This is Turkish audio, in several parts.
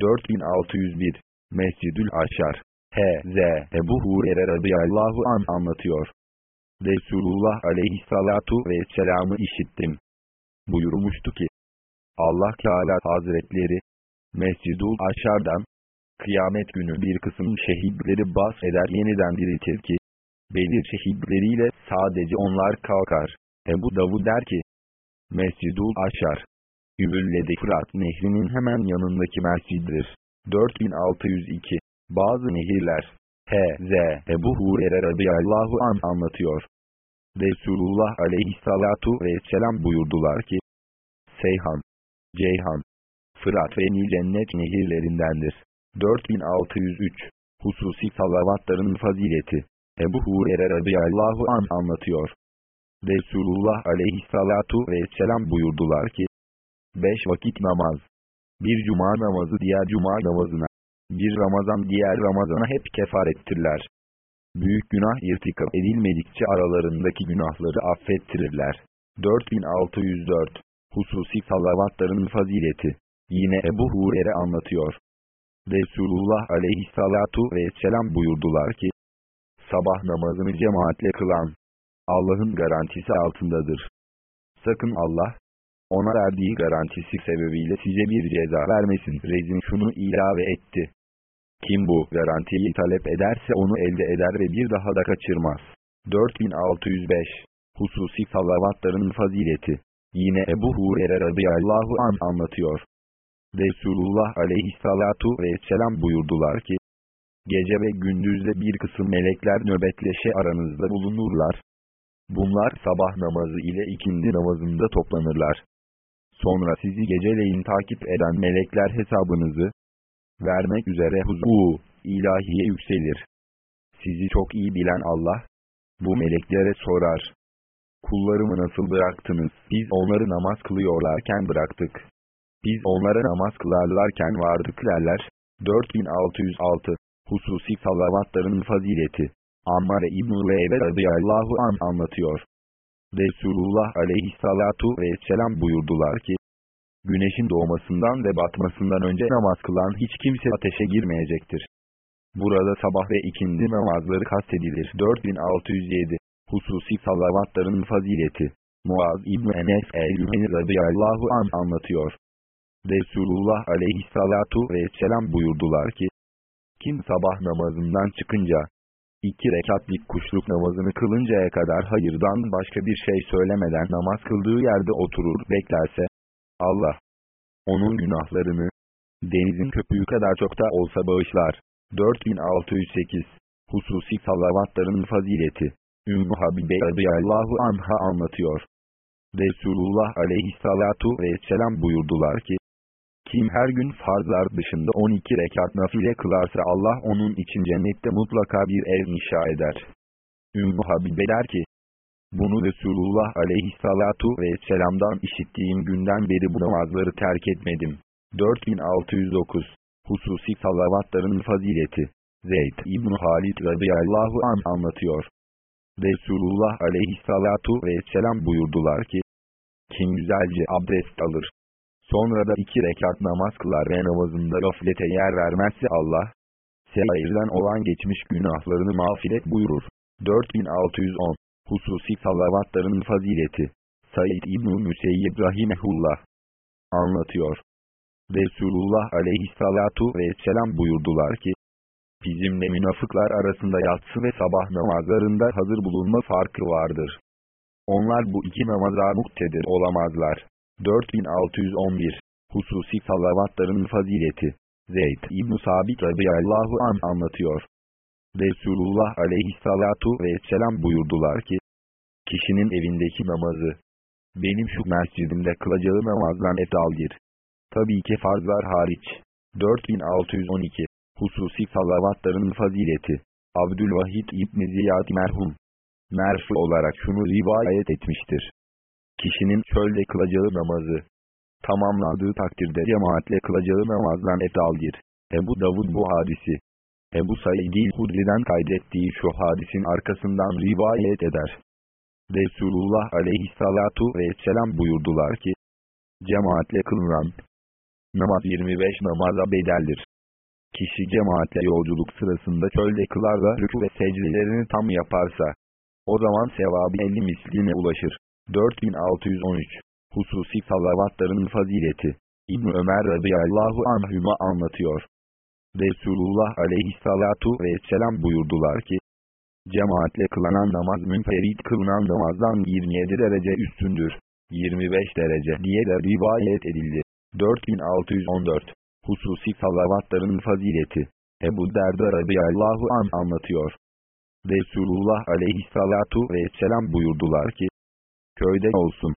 4601 Mescidül Aşar H.Z. Ebu Hurer'e radıyallahu an anlatıyor. Resulullah aleyhissalatu vesselam'ı işittim. Buyurmuştu ki, Allah Teala Hazretleri, Mescidul Aşar'dan, kıyamet günü bir kısım şehitleri bas eder yeniden diriltir ki, Bedir şehitleriyle sadece onlar kalkar. Ebu Davud der ki, Mescidul Aşar, Übülledi Fırat nehrinin hemen yanındaki mesciddir. 4602 Bazı nehirler H.Z. Ebu Hurer'e radıyallahu an anlatıyor. Resulullah aleyhissalatu vesselam buyurdular ki, Seyhan, Ceyhan, Fırat ve Nil cennet nehirlerindendir. 4603 Hususi salavatların fazileti Ebu Hurer'e radıyallahu an anlatıyor. Resulullah aleyhissalatu vesselam buyurdular ki, Beş vakit namaz, bir cuma namazı diğer cuma namazına, bir Ramazan diğer Ramazana hep kefarettirler. Büyük günah irtikap edilmedikçe aralarındaki günahları affettirirler. 4604 Hususi salavatların fazileti Yine Ebu Hurer'e anlatıyor. Resulullah aleyhissalatu vesselam buyurdular ki, Sabah namazını cemaatle kılan, Allah'ın garantisi altındadır. Sakın Allah, ona verdiği garantisi sebebiyle size bir ceza vermesin. Rezin şunu ilave etti. Kim bu garantiyi talep ederse onu elde eder ve bir daha da kaçırmaz. 4605 Hususi salavatların fazileti Yine Ebu Hurer'e radıyallahu an anlatıyor. Resulullah aleyhissalatu vesselam buyurdular ki, Gece ve gündüzde bir kısım melekler nöbetleşe aranızda bulunurlar. Bunlar sabah namazı ile ikindi namazında toplanırlar. Sonra sizi geceleyin takip eden melekler hesabınızı vermek üzere huzu ilahiye yükselir. Sizi çok iyi bilen Allah, bu meleklere sorar. Kullarımı nasıl bıraktınız? Biz onları namaz kılıyorlarken bıraktık. Biz onlara namaz kılarlarken vardık derler. 4606 Hususi salavatların fazileti Ammar İbn-i radıyallahu an anlatıyor. Resulullah aleyhissalatu vesselam buyurdular ki, Güneşin doğmasından ve batmasından önce namaz kılan hiç kimse ateşe girmeyecektir. Burada sabah ve ikindi namazları kastedilir. 4607 Hususi salavatların fazileti Muaz İbni Enes el-Ümeni radıyallahu an anlatıyor. Resulullah aleyhissalatu vesselam buyurdular ki, Kim sabah namazından çıkınca, iki rekatlik kuşluk namazını kılıncaya kadar hayırdan başka bir şey söylemeden namaz kıldığı yerde oturur beklerse, Allah, onun günahlarını, denizin köpüğü kadar çok da olsa bağışlar. 4608 Hususi salavatların fazileti Ümmü Habibe radıyallahu anha anlatıyor. Resulullah aleyhissalatu vesselam buyurdular ki, kim her gün farzlar dışında 12 rekat nafile kılarsa Allah onun için cennette mutlaka bir ev inşa eder. Ümmü Habibe der ki, bunu Resulullah aleyhissalatu vesselam'dan işittiğim günden beri bu namazları terk etmedim. 4609 Hususi salavatların fazileti Zeyd İbn Halid radıyallahu an anlatıyor. Resulullah aleyhissalatu vesselam buyurdular ki, kim güzelce abdest alır, sonra da iki rekat namaz kılar ve namazında gaflete yer vermezse Allah, seyrden olan geçmiş günahlarını mağfiret buyurur. 4610 Hususi salavatların fazileti Said İbn-i Müseyyib Rahimehullah anlatıyor. Resulullah aleyhissalatu vesselam buyurdular ki, Bizimle münafıklar arasında yatsı ve sabah namazlarında hazır bulunma farkı vardır. Onlar bu iki namaza muktedir olamazlar. 4611 Hususi salavatların fazileti Zeyd İbn Sabit radıyallahu an anlatıyor. Resulullah aleyhissalatu vesselam buyurdular ki, Kişinin evindeki namazı, benim şu mescidimde kılacağı namazdan eftaldir. Tabii ki farzlar hariç. 4612 Hususi salavatların fazileti Abdülvahid İbni Ziyad merhum merfu olarak şunu rivayet etmiştir. Kişinin çölde kılacağı namazı tamamladığı takdirde cemaatle kılacağı namazdan eftaldir. Ebu Davud bu hadisi Ebu Said-i Hudri'den kaydettiği şu hadisin arkasından rivayet eder. Resulullah aleyhissalatu vesselam buyurdular ki, cemaatle kılınan Namaz 25 namaza bedeldir. Kişi cemaatle yolculuk sırasında çölde kılar da rükû ve secdelerini tam yaparsa, o zaman sevabı 50 misline ulaşır. 4613 Hususi salavatların fazileti İbn Ömer radıyallahu anhüma anlatıyor. Resulullah aleyhissalatu vesselam buyurdular ki, Cemaatle kılınan namaz münferit kılınan namazdan 27 derece üstündür. 25 derece diye de rivayet edildi. 4614 Hususi salavatların fazileti Ebu Derda radıyallahu an anlatıyor. Resulullah aleyhissalatu vesselam buyurdular ki, Köyde olsun,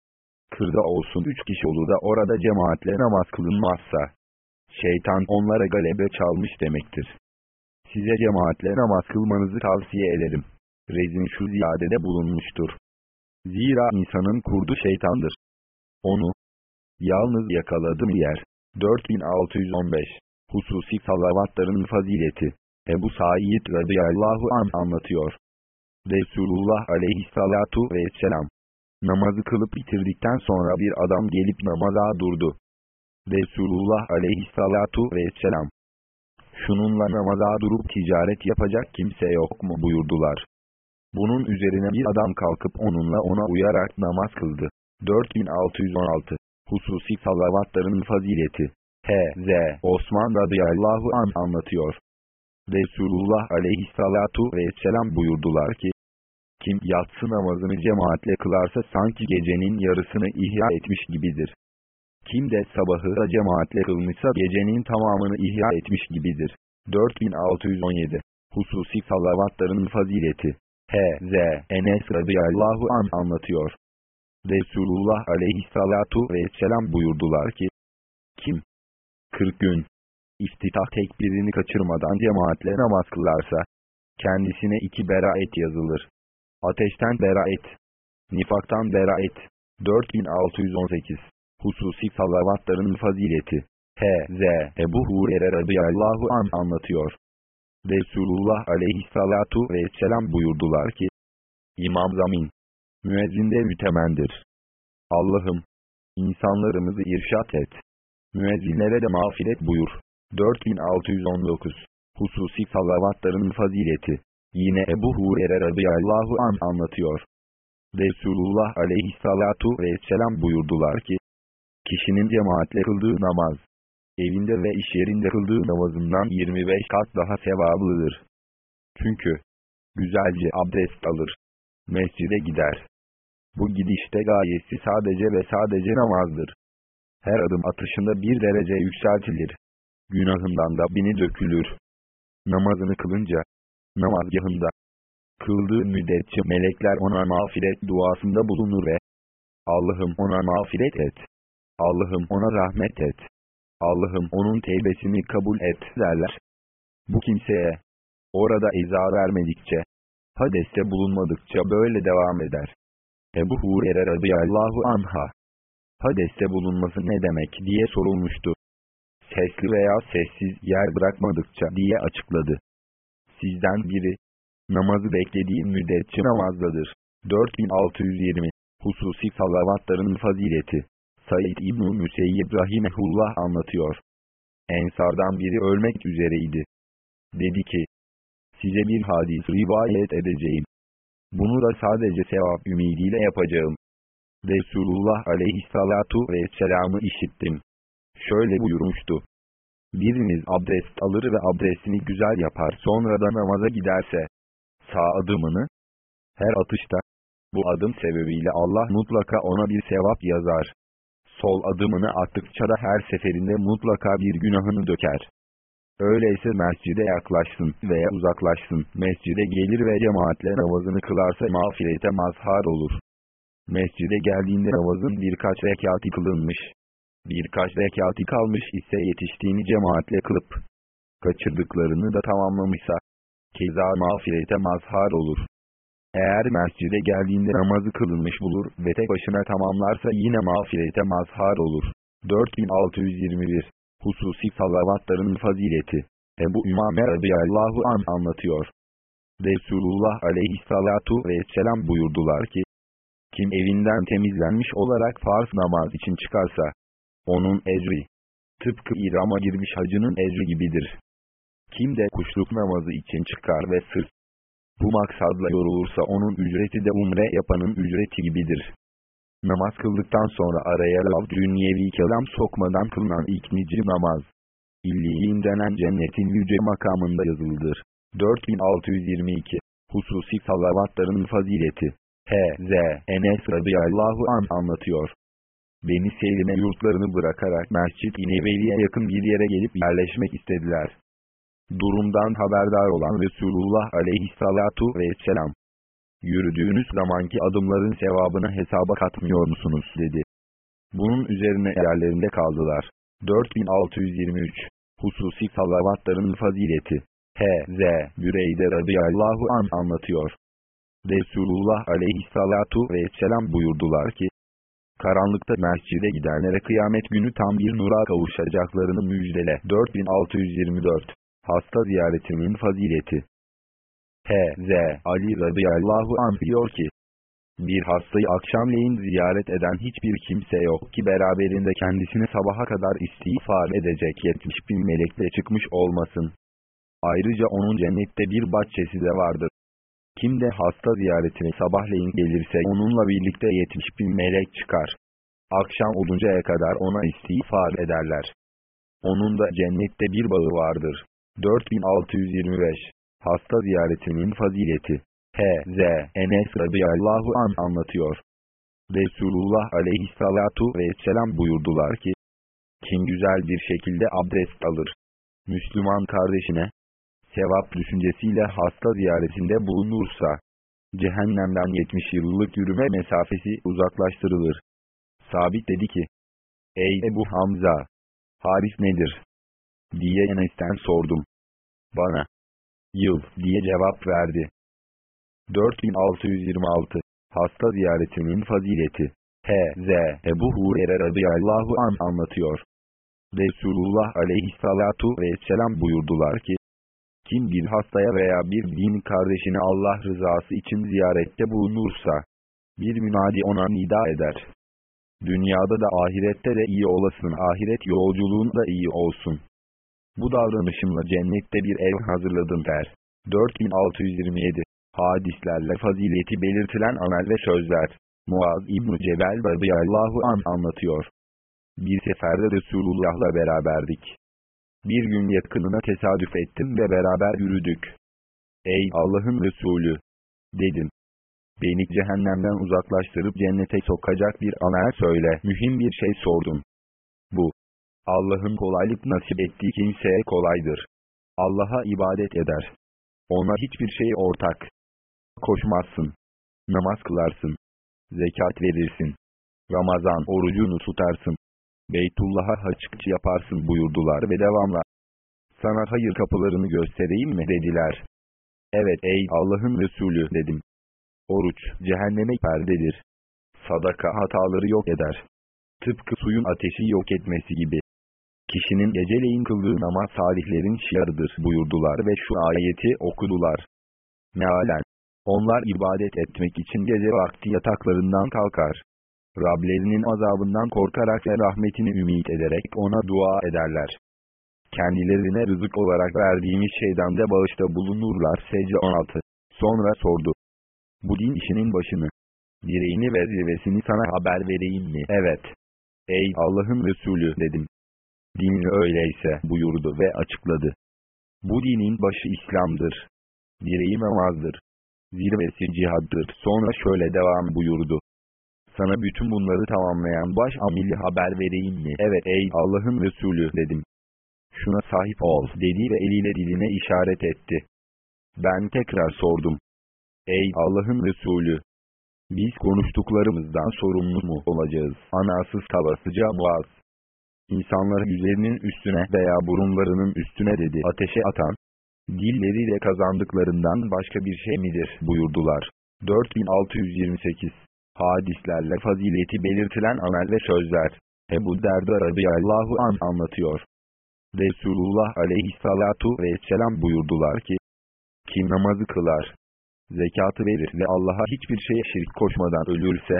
kırda olsun üç kişi olur da orada cemaatle namaz kılınmazsa, şeytan onlara galebe çalmış demektir. Size cemaatle namaz kılmanızı tavsiye ederim. Rezin şu ziyadede bulunmuştur. Zira insanın kurdu şeytandır. Onu, yalnız yakaladım yer. 4615 Hususi salavatların fazileti Ebu Said radıyallahu an anlatıyor. Resulullah aleyhissalatu vesselam Namazı kılıp bitirdikten sonra bir adam gelip namaza durdu. Resulullah aleyhissalatu vesselam Şununla namaza durup ticaret yapacak kimse yok mu buyurdular. Bunun üzerine bir adam kalkıp onunla ona uyarak namaz kıldı. 4616 Hususi salavatların fazileti H.Z. Osman radıyallahu an anlatıyor. Resulullah aleyhissalatu vesselam buyurdular ki, kim yatsı namazını cemaatle kılarsa sanki gecenin yarısını ihya etmiş gibidir. Kim de sabahı da cemaatle kılmışsa gecenin tamamını ihya etmiş gibidir. 4617 Hususi salavatların fazileti H.Z. Enes radıyallahu an anlatıyor. Resulullah aleyhissalatu vesselam buyurdular ki, Kim 40 gün iftitah tekbirini kaçırmadan cemaatle namaz kılarsa, kendisine iki beraet yazılır. Ateşten beraet, nifaktan beraet. 4618 Hususi salavatların fazileti H.Z. Ebu Hurer'e radıyallahu an anlatıyor. Resulullah aleyhissalatu vesselam buyurdular ki, İmam Zamin, müezzinde mütemendir. Allah'ım, insanlarımızı irşat et. Müezzinlere de mağfiret buyur. 4619 Hususi salavatların fazileti Yine Ebu Hurer'e radıyallahu an anlatıyor. Resulullah aleyhissalatu vesselam buyurdular ki, Kişinin cemaatle kıldığı namaz, evinde ve iş yerinde kıldığı namazından 25 kat daha sevablıdır. Çünkü, güzelce abdest alır, mescide gider. Bu gidişte gayesi sadece ve sadece namazdır. Her adım atışında bir derece yükseltilir. Günahından da bini dökülür. Namazını kılınca, namazgahında, kıldığı müddetçe melekler ona mağfiret duasında bulunur ve Allah'ım ona mağfiret et. Allah'ım ona rahmet et. Allah'ım onun tevbesini kabul et derler. Bu kimseye, orada eza vermedikçe, hadeste bulunmadıkça böyle devam eder. Ebu Hurer'e radıyallahu anha, hadeste bulunması ne demek diye sorulmuştu. Sesli veya sessiz yer bırakmadıkça diye açıkladı. Sizden biri, namazı beklediği müddetçe namazdadır. 4620 Hususi salavatların fazileti Said İbn-i Müseyyib Rahimehullah anlatıyor. Ensardan biri ölmek üzereydi. Dedi ki, size bir hadis rivayet edeceğim. Bunu da sadece sevap ümidiyle yapacağım. Resulullah aleyhissalatu vesselam'ı işittim. Şöyle buyurmuştu. Biriniz abdest alır ve abdestini güzel yapar sonra da namaza giderse, sağ adımını, her atışta, bu adım sebebiyle Allah mutlaka ona bir sevap yazar sol adımını attıkça da her seferinde mutlaka bir günahını döker. Öyleyse mescide yaklaşsın veya uzaklaşsın, mescide gelir ve cemaatle namazını kılarsa mağfirete mazhar olur. Mescide geldiğinde namazın birkaç rekatı kılınmış, birkaç rekatı kalmış ise yetiştiğini cemaatle kılıp, kaçırdıklarını da tamamlamışsa, keza mağfirete mazhar olur. Eğer mescide geldiğinde namazı kılınmış bulur ve tek başına tamamlarsa yine mağfirete mazhar olur. 4621 Hususi salavatların fazileti Ebu Ümame radıyallahu an anlatıyor. Resulullah aleyhissalatu vesselam buyurdular ki, Kim evinden temizlenmiş olarak farz namaz için çıkarsa, onun ecri, tıpkı İram'a girmiş hacının ecri gibidir. Kim de kuşluk namazı için çıkar ve sırf bu maksadla yorulursa onun ücreti de umre yapanın ücreti gibidir. Namaz kıldıktan sonra araya lav dünyevi kelam sokmadan kılınan ilk nicri namaz. İlliğin denen cennetin yüce makamında yazılıdır. 4622 Hususi salavatların fazileti H.Z. Enes radıyallahu an anlatıyor. Beni Selim'e yurtlarını bırakarak Mescid-i Nebevi'ye yakın bir yere gelip yerleşmek istediler. Durumdan haberdar olan Resulullah aleyhissalatu vesselam. Yürüdüğünüz zamanki adımların sevabını hesaba katmıyor musunuz dedi. Bunun üzerine yerlerinde kaldılar. 4623 Hususi salavatların fazileti H.Z. Büreyde radıyallahu an anlatıyor. Resulullah aleyhissalatu vesselam buyurdular ki, Karanlıkta mescide gidenlere kıyamet günü tam bir nura kavuşacaklarını müjdele. 4624 Hasta ziyaretinin fazileti H.Z. Ali radıyallahu anh diyor ki, bir hastayı akşamleyin ziyaret eden hiçbir kimse yok ki beraberinde kendisine sabaha kadar istiğfar edecek 70 bin melekle çıkmış olmasın. Ayrıca onun cennette bir bahçesi de vardır. Kim de hasta ziyaretine sabahleyin gelirse onunla birlikte 70 bin melek çıkar. Akşam oluncaya kadar ona istiğfar ederler. Onun da cennette bir bağı vardır. 4625 Hasta ziyaretinin fazileti H.Z. Enes radıyallahu an anlatıyor. Resulullah aleyhissalatu vesselam buyurdular ki, kim güzel bir şekilde abdest alır, Müslüman kardeşine, sevap düşüncesiyle hasta ziyaretinde bulunursa, cehennemden 70 yıllık yürüme mesafesi uzaklaştırılır. Sabit dedi ki, Ey Ebu Hamza! Haris nedir? diye Enes'ten sordum. Bana, yıl diye cevap verdi. 4626 Hasta ziyaretinin fazileti H.Z. Ebu Hurer'e radıyallahu an anlatıyor. Resulullah aleyhissalatu vesselam buyurdular ki, kim bir hastaya veya bir din kardeşini Allah rızası için ziyarette bulunursa, bir münadi ona nida eder. Dünyada da ahirette de iyi olasın, ahiret yolculuğun da iyi olsun. Bu davranışımla cennette bir ev hazırladım der. 4627 Hadislerle fazileti belirtilen amel ve sözler. Muaz İbn-i Cebel radıyallahu an anlatıyor. Bir seferde Resulullah'la beraberdik. Bir gün yakınına tesadüf ettim ve beraber yürüdük. Ey Allah'ın Resulü! Dedim. Beni cehennemden uzaklaştırıp cennete sokacak bir amel söyle. Mühim bir şey sordum. Bu. Allah'ın kolaylık nasip ettiği kimseye kolaydır. Allah'a ibadet eder. Ona hiçbir şey ortak koşmazsın. Namaz kılarsın. Zekat verirsin. Ramazan orucunu tutarsın. Beytullah'a haçkıç yaparsın buyurdular ve devamla. Sana hayır kapılarını göstereyim mi dediler. Evet ey Allah'ın Resulü dedim. Oruç cehenneme perdedir. Sadaka hataları yok eder. Tıpkı suyun ateşi yok etmesi gibi. Kişinin geceleyin kıldığı namaz salihlerin şiarıdır buyurdular ve şu ayeti okudular. Mealen. Onlar ibadet etmek için gece vakti yataklarından kalkar. Rablerinin azabından korkarak ve rahmetini ümit ederek ona dua ederler. Kendilerine rızık olarak verdiğimiz şeyden de bağışta bulunurlar. Secde 16. Sonra sordu. Bu din işinin başını, direğini ve zirvesini sana haber vereyim mi? Evet. Ey Allah'ın Resulü dedim. Din öyleyse buyurdu ve açıkladı. Bu dinin başı İslam'dır. Direği namazdır. Zirvesi cihaddır. Sonra şöyle devam buyurdu. Sana bütün bunları tamamlayan baş amili haber vereyim mi? Evet ey Allah'ın Resulü dedim. Şuna sahip ol dedi ve eliyle diline işaret etti. Ben tekrar sordum. Ey Allah'ın Resulü! Biz konuştuklarımızdan sorumlu mu olacağız? Anasız tavasıca muaz. İnsanları yüzlerinin üstüne veya burunlarının üstüne dedi ateşe atan, dilleriyle kazandıklarından başka bir şey midir buyurdular. 4628 Hadislerle fazileti belirtilen amel ve sözler. Ebu Derda radıyallahu an anlatıyor. Resulullah aleyhissalatu vesselam buyurdular ki, kim namazı kılar, zekatı verir ve Allah'a hiçbir şeye şirk koşmadan ölürse,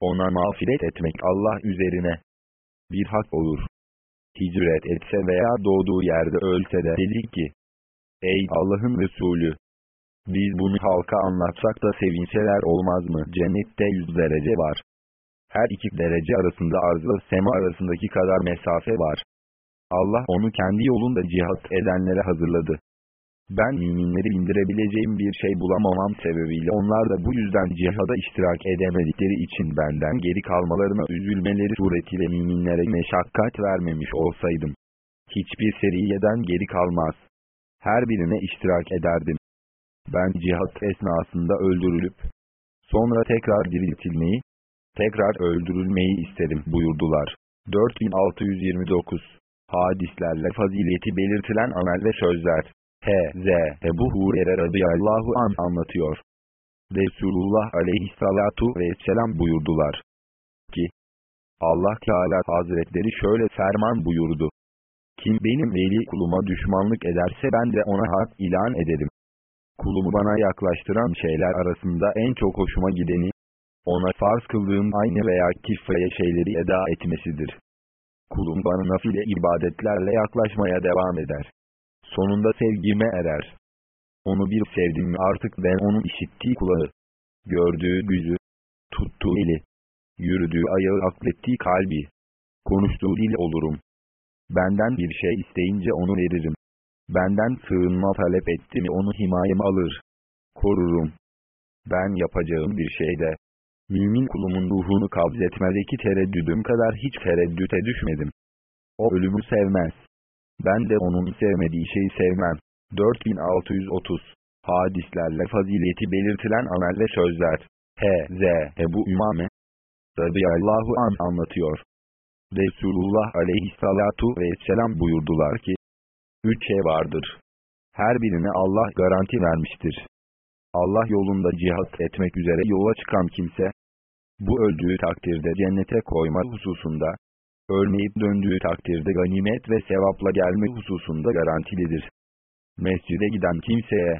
ona mağfiret etmek Allah üzerine bir hak olur. hicret etse veya doğduğu yerde ölse de dedik ki, Ey Allah'ın Resulü! Biz bunu halka anlatsak da sevinseler olmaz mı? Cennette yüz derece var. Her iki derece arasında arzla sema arasındaki kadar mesafe var. Allah onu kendi yolunda cihat edenlere hazırladı. Ben müminleri indirebileceğim bir şey bulamamam sebebiyle onlar da bu yüzden cihada iştirak edemedikleri için benden geri kalmalarına üzülmeleri suretiyle müminlere meşakkat vermemiş olsaydım. Hiçbir seriyeden geri kalmaz. Her birine iştirak ederdim. Ben cihat esnasında öldürülüp, sonra tekrar diriltilmeyi, tekrar öldürülmeyi isterim buyurdular. 4629 Hadislerle fazileti belirtilen amel ve sözler H.Z. Ebu Hurer'e radıyallahu an anlatıyor. Resulullah aleyhissalatu vesselam buyurdular ki, Allah Teala Hazretleri şöyle ferman buyurdu. Kim benim veli kuluma düşmanlık ederse ben de ona hak ilan ederim. Kulumu bana yaklaştıran şeyler arasında en çok hoşuma gideni, ona farz kıldığım aynı veya kifaya şeyleri eda etmesidir. Kulum bana nafile ibadetlerle yaklaşmaya devam eder. Sonunda sevgime erer. Onu bir sevdim artık ben onun işittiği kulağı, gördüğü yüzü, tuttuğu eli, yürüdüğü ayağı aklettiği kalbi, konuştuğu dil olurum. Benden bir şey isteyince onu veririm. Benden sığınma talep etti mi onu himayeme alır. Korurum. Ben yapacağım bir şeyde, mümin kulumun ruhunu kabzetmedeki tereddüdüm kadar hiç tereddüte düşmedim. O ölümü sevmez. Ben de onun sevmediği şeyi sevmem. 4630 Hadislerle fazileti belirtilen amel ve sözler. H.Z. Ebu Ümame radıyallahu an anlatıyor. Resulullah aleyhissalatu vesselam buyurdular ki, Üç şey vardır. Her birine Allah garanti vermiştir. Allah yolunda cihat etmek üzere yola çıkan kimse, bu öldüğü takdirde cennete koyma hususunda, ölmeyip döndüğü takdirde ganimet ve sevapla gelme hususunda garantilidir. Mescide giden kimseye,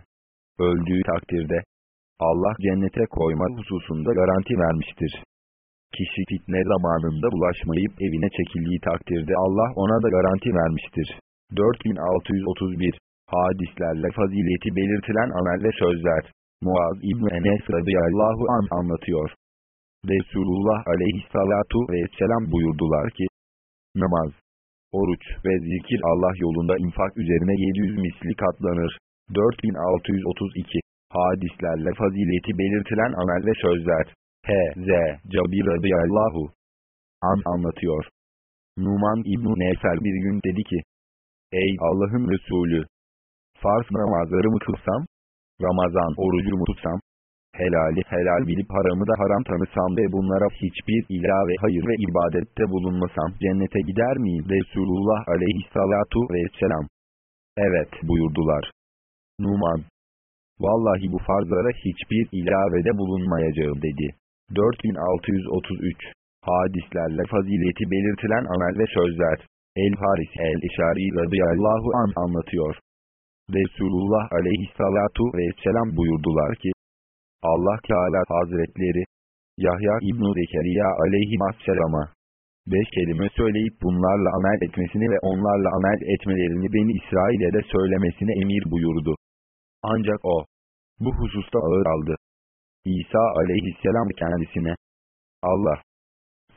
öldüğü takdirde, Allah cennete koyma hususunda garanti vermiştir. Kişi fitne zamanında bulaşmayıp evine çekildiği takdirde Allah ona da garanti vermiştir. 4631 Hadislerle fazileti belirtilen amel ve sözler Muaz İbni Enes radıyallahu an anlatıyor. Resulullah aleyhissalatu vesselam buyurdular ki, Namaz, oruç ve zikir Allah yolunda infak üzerine 700 misli katlanır. 4632 Hadislerle fazileti belirtilen amel ve sözler H.Z. Cabir radıyallahu an anlatıyor. Numan İbn-i bir gün dedi ki, Ey Allah'ın Resulü! Farz namazlarımı kılsam, Ramazan orucumu tutsam, helali helal bilip haramı da haram tanısam ve bunlara hiçbir ilave hayır ve ibadette bulunmasam cennete gider miyim? Resulullah aleyhissalatu vesselam. Evet buyurdular. Numan. Vallahi bu farzlara hiçbir ilavede bulunmayacağım dedi. 4633 Hadislerle fazileti belirtilen amel ve sözler. El-Haris el-İşari radıyallahu an anlatıyor. Resulullah aleyhissalatu vesselam buyurdular ki, Allah Teala Hazretleri, Yahya İbn-i Zekeriya aleyhisselama, beş kelime söyleyip bunlarla amel etmesini ve onlarla amel etmelerini Beni İsrail'e de söylemesine emir buyurdu. Ancak o, bu hususta ağır aldı. İsa aleyhisselam kendisine, Allah,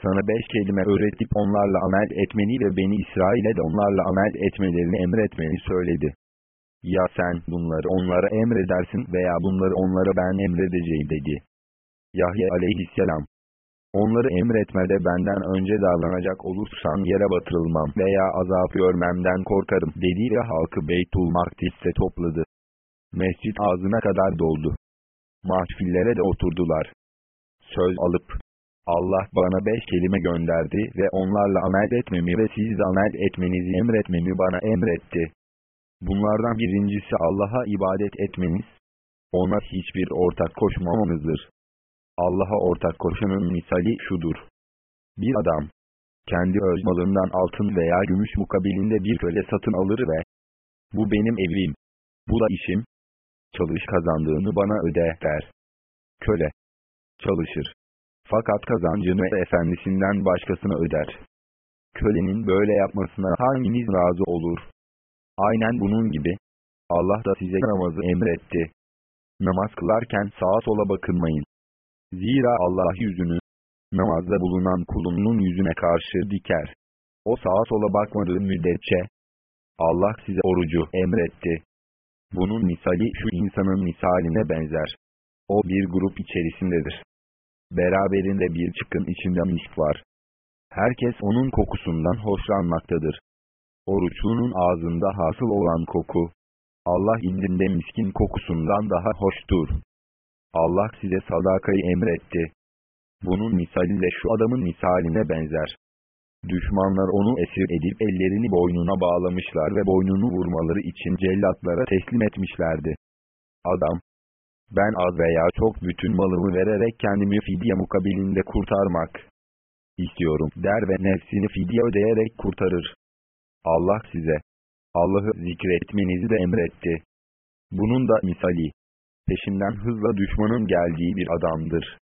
sana beş kelime öğretip onlarla amel etmeni ve Beni İsrail'e de onlarla amel etmelerini emretmeni söyledi. Ya sen bunları onlara emredersin veya bunları onlara ben emredeceğim dedi. Yahya aleyhisselam. Onları emretmede benden önce davranacak olursan yere batırılmam veya azap görmemden korkarım dedi ve halkı Beytul Makdis'te topladı. Mescit ağzına kadar doldu. Mahfillere de oturdular. Söz alıp, Allah bana beş kelime gönderdi ve onlarla amel etmemi ve siz de amel etmenizi emretmemi bana emretti. Bunlardan birincisi Allah'a ibadet etmeniz, ona hiçbir ortak koşmamanızdır. Allah'a ortak koşanın misali şudur. Bir adam, kendi öz malından altın veya gümüş mukabilinde bir köle satın alır ve, bu benim evim, bu da işim, çalış kazandığını bana öde der. Köle, çalışır. Fakat kazancını efendisinden başkasına öder. Kölenin böyle yapmasına hanginiz razı olur? Aynen bunun gibi. Allah da size namazı emretti. Namaz kılarken sağa sola bakınmayın. Zira Allah yüzünü, namazda bulunan kulunun yüzüne karşı diker. O sağa sola bakmadığı müddetçe, Allah size orucu emretti. Bunun misali şu insanın misaline benzer. O bir grup içerisindedir. Beraberinde bir çıkın içinde misk var. Herkes onun kokusundan hoşlanmaktadır. Oruçlunun ağzında hasıl olan koku, Allah indinde miskin kokusundan daha hoştur. Allah size sadakayı emretti. Bunun misali de şu adamın misaline benzer. Düşmanlar onu esir edip ellerini boynuna bağlamışlar ve boynunu vurmaları için cellatlara teslim etmişlerdi. Adam, ben az veya çok bütün malımı vererek kendimi fidye mukabilinde kurtarmak istiyorum der ve nefsini fidye ödeyerek kurtarır. Allah size, Allah'ı zikretmenizi de emretti. Bunun da misali, peşinden hızla düşmanın geldiği bir adamdır.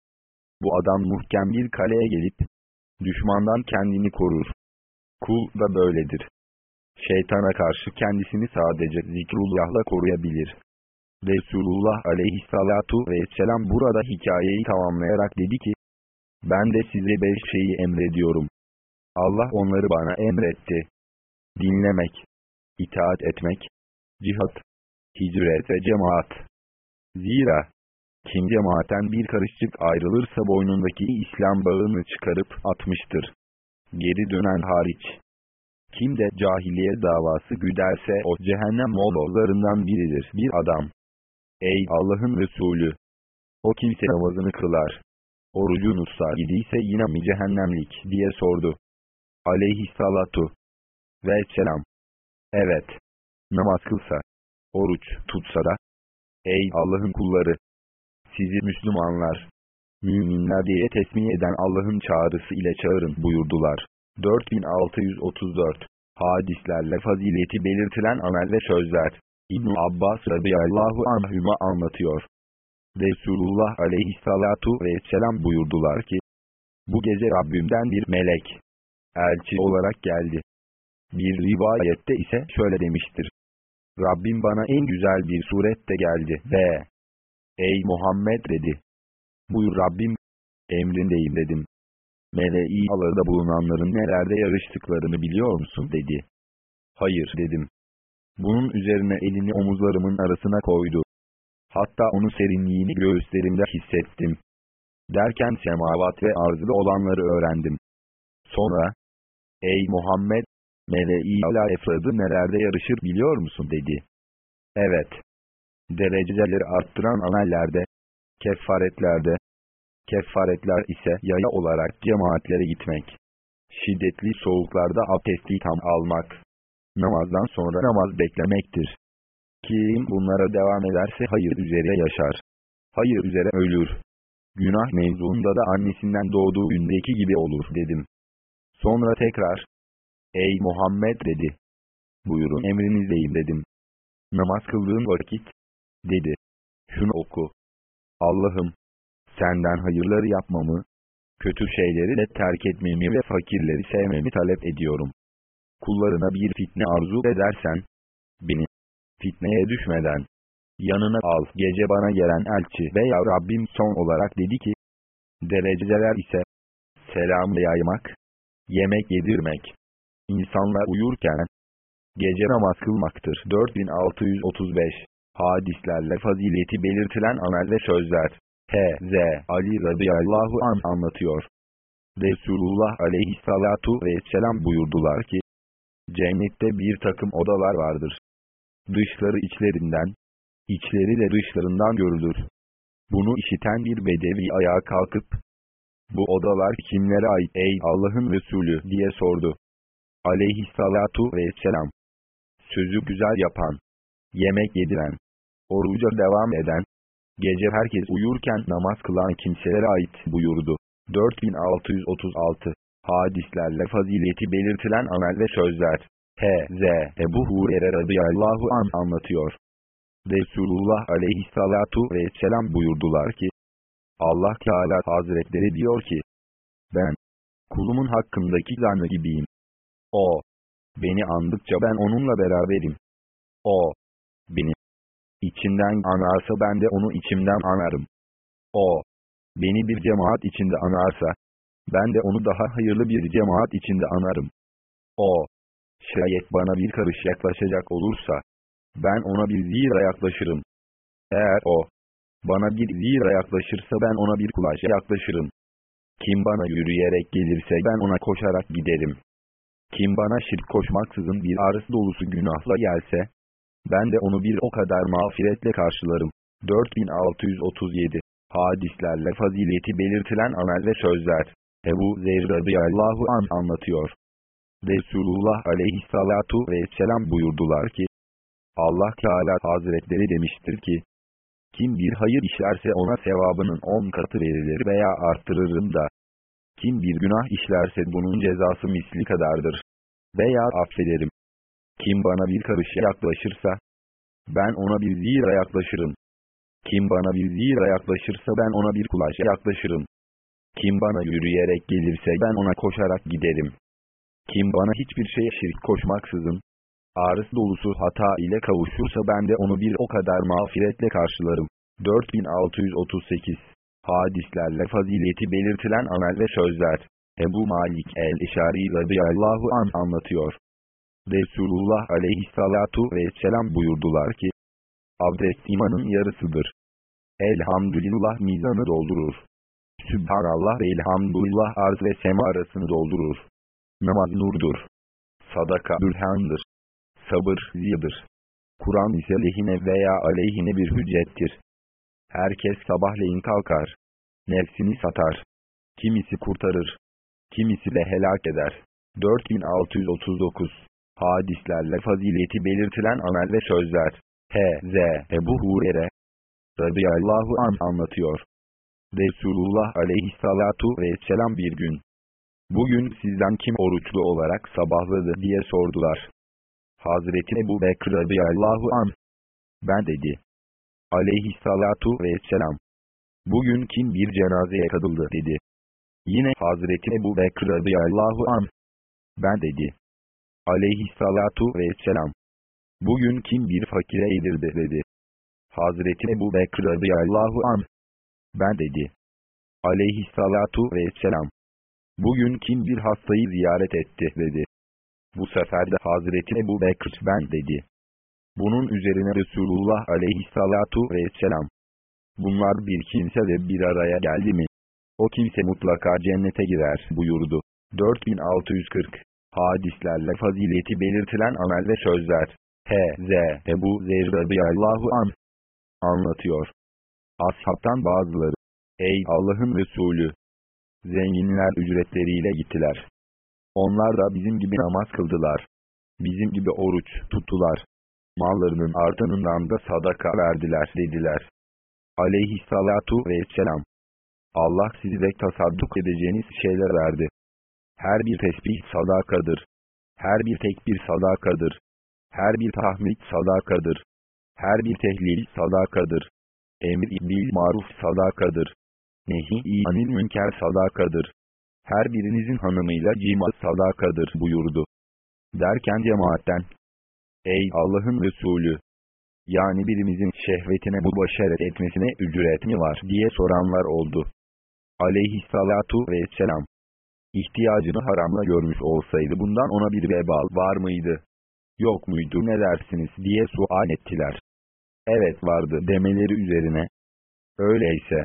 Bu adam muhkem bir kaleye gelip, düşmandan kendini korur. Kul da böyledir. Şeytana karşı kendisini sadece zikrullahla koruyabilir. Resulullah aleyhissalatu vesselam burada hikayeyi tamamlayarak dedi ki, ben de size beş şeyi emrediyorum. Allah onları bana emretti. Dinlemek, itaat etmek, cihat, hicret ve cemaat. Zira, kim cemaaten bir karışık ayrılırsa boynundaki İslam bağını çıkarıp atmıştır. Geri dönen hariç. Kim de cahiliye davası güderse o cehennem molozlarından biridir bir adam. Ey Allah'ın Resulü! O kimse namazını kılar. Orucunu tutar idiyse yine mi cehennemlik diye sordu. Aleyhissalatu vesselam. Evet. Namaz kılsa, oruç tutsa da, ey Allah'ın kulları! Sizi Müslümanlar, müminler diye tesmiye eden Allah'ın çağrısı ile çağırın buyurdular. 4634 Hadislerle fazileti belirtilen amel ve sözler İbn Abbas radıyallahu anhüma anlatıyor. Resulullah aleyhissalatu vesselam buyurdular ki, bu gece Rabbimden bir melek, elçi olarak geldi. Bir rivayette ise şöyle demiştir. Rabbim bana en güzel bir surette geldi ve Ey Muhammed dedi. Buyur Rabbim, emrindeyim dedim. Meleği alırda bulunanların nelerde yarıştıklarını biliyor musun dedi. Hayır dedim. Bunun üzerine elini omuzlarımın arasına koydu. Hatta onun serinliğini göğüslerimde hissettim. Derken semavat ve arzlı olanları öğrendim. Sonra, Ey Muhammed, meleği ala efradı nelerde yarışır biliyor musun dedi. Evet. Dereceleri arttıran amellerde, kefaretlerde, kefaretler ise yaya olarak cemaatlere gitmek, şiddetli soğuklarda abdesti tam almak, namazdan sonra namaz beklemektir. Kim bunlara devam ederse hayır üzere yaşar. Hayır üzere ölür. Günah mevzuunda da annesinden doğduğu gündeki gibi olur dedim. Sonra tekrar, Ey Muhammed dedi. Buyurun emrinizdeyim dedim. Namaz kıldığın vakit, dedi. Şunu oku. Allah'ım, senden hayırları yapmamı, kötü şeyleri de terk etmemi ve fakirleri sevmemi talep ediyorum. Kullarına bir fitne arzu edersen, beni fitneye düşmeden, yanına al. Gece bana gelen elçi veya Rabbim son olarak dedi ki, dereceler ise, selam yaymak, yemek yedirmek, insanlar uyurken, gece namaz kılmaktır. 4635 Hadislerle fazileti belirtilen amel ve sözler. H.Z. Ali radıyallahu an anlatıyor. Resulullah aleyhissalatu vesselam buyurdular ki, Cennette bir takım odalar vardır. Dışları içlerinden, içleri de dışlarından görülür. Bunu işiten bir bedevi ayağa kalkıp, bu odalar kimlere ait ey Allah'ın Resulü diye sordu. Aleyhissalatu vesselam. Sözü güzel yapan, yemek yediren, oruca devam eden, gece herkes uyurken namaz kılan kimselere ait buyurdu. 4636 Hadislerle fazileti belirtilen amel ve sözler. H.Z. Ebu Hurer'e radıyallahu an anlatıyor. Resulullah aleyhissalatu vesselam buyurdular ki, Allah Teala Hazretleri diyor ki, ben, kulumun hakkındaki zannı gibiyim. O, beni andıkça ben onunla beraberim. O, beni içinden anarsa ben de onu içimden anarım. O, beni bir cemaat içinde anarsa, ben de onu daha hayırlı bir cemaat içinde anarım. O, şayet bana bir karış yaklaşacak olursa, ben ona bir zira yaklaşırım. Eğer o, bana bir zira yaklaşırsa ben ona bir kulaç yaklaşırım. Kim bana yürüyerek gelirse ben ona koşarak giderim. Kim bana şirk koşmaksızın bir arız dolusu günahla gelse, ben de onu bir o kadar mağfiretle karşılarım. 4637 Hadislerle fazileti belirtilen amel ve sözler. Ebu Zer radıyallahu an anlatıyor. Resulullah aleyhissalatu vesselam buyurdular ki, Allah Teala Hazretleri demiştir ki, kim bir hayır işlerse ona sevabının on katı verilir veya arttırırım da, kim bir günah işlerse bunun cezası misli kadardır veya affederim. Kim bana bir karış yaklaşırsa, ben ona bir zira yaklaşırım. Kim bana bir zira yaklaşırsa ben ona bir kulaç yaklaşırım. Kim bana yürüyerek gelirse ben ona koşarak giderim. Kim bana hiçbir şeye şirk koşmaksızın, arız dolusu hata ile kavuşursa ben de onu bir o kadar mağfiretle karşılarım. 4638 Hadislerle fazileti belirtilen amel ve sözler. Ebu Malik el-İşari radıyallahu an anlatıyor. Resulullah aleyhissalatu vesselam buyurdular ki, abdest imanın yarısıdır. Elhamdülillah mizanı doldurur. Sübhanallah ve elhamdülillah arz ve sema arasını doldurur. Namaz nurdur. Sadaka bürhandır. Sabır ziyadır. Kur'an ise lehine veya aleyhine bir hüccettir. Herkes sabahleyin kalkar. Nefsini satar. Kimisi kurtarır. Kimisi de helak eder. 4639 Hadislerle fazileti belirtilen amel ve sözler. H.Z. Ebu Hurer'e radıyallahu an anlatıyor. Resulullah aleyhissalatu vesselam bir gün. Bugün sizden kim oruçlu olarak sabahladı diye sordular. Hazreti Ebu Bekir radıyallahu an. Ben dedi. Aleyhissalatu vesselam. Bugün kim bir cenazeye katıldı dedi. Yine Hazreti Ebu Bekir radıyallahu an. Ben dedi. Aleyhissalatu vesselam. Bugün kim bir fakire yedirdi dedi. Hazreti Ebu Bekir radıyallahu an. Ben dedi. Aleyhissalatu vesselam. Bugün kim bir hastayı ziyaret etti dedi. Bu sefer de Hazreti Ebu Bekir ben dedi. Bunun üzerine Resulullah aleyhissalatu vesselam. Bunlar bir kimse de bir araya geldi mi? O kimse mutlaka cennete girer buyurdu. 4640 Hadislerle fazileti belirtilen amel ve sözler. H.Z. Ebu Zer radıyallahu an anlatıyor. Ashabtan bazıları, ey Allah'ın Resulü, zenginler ücretleriyle gittiler. Onlar da bizim gibi namaz kıldılar. Bizim gibi oruç tuttular. Mallarının artanından da sadaka verdiler dediler. Aleyhissalatu vesselam. Allah size tasadduk edeceğiniz şeyler verdi. Her bir tesbih sadakadır. Her bir tekbir sadakadır. Her bir tahmid sadakadır. Her bir tehlil sadakadır. Emir bil maruf sadakadır. Nehi anil münker sadakadır. Her birinizin hanımıyla cima sadakadır buyurdu. Derken cemaatten, Ey Allah'ın Resulü! Yani birimizin şehvetine bu başaret etmesine ücret mi var diye soranlar oldu. Aleyhissalatu vesselam. İhtiyacını haramla görmüş olsaydı bundan ona bir vebal var mıydı? Yok muydu ne dersiniz diye sual ettiler. Evet vardı demeleri üzerine. Öyleyse,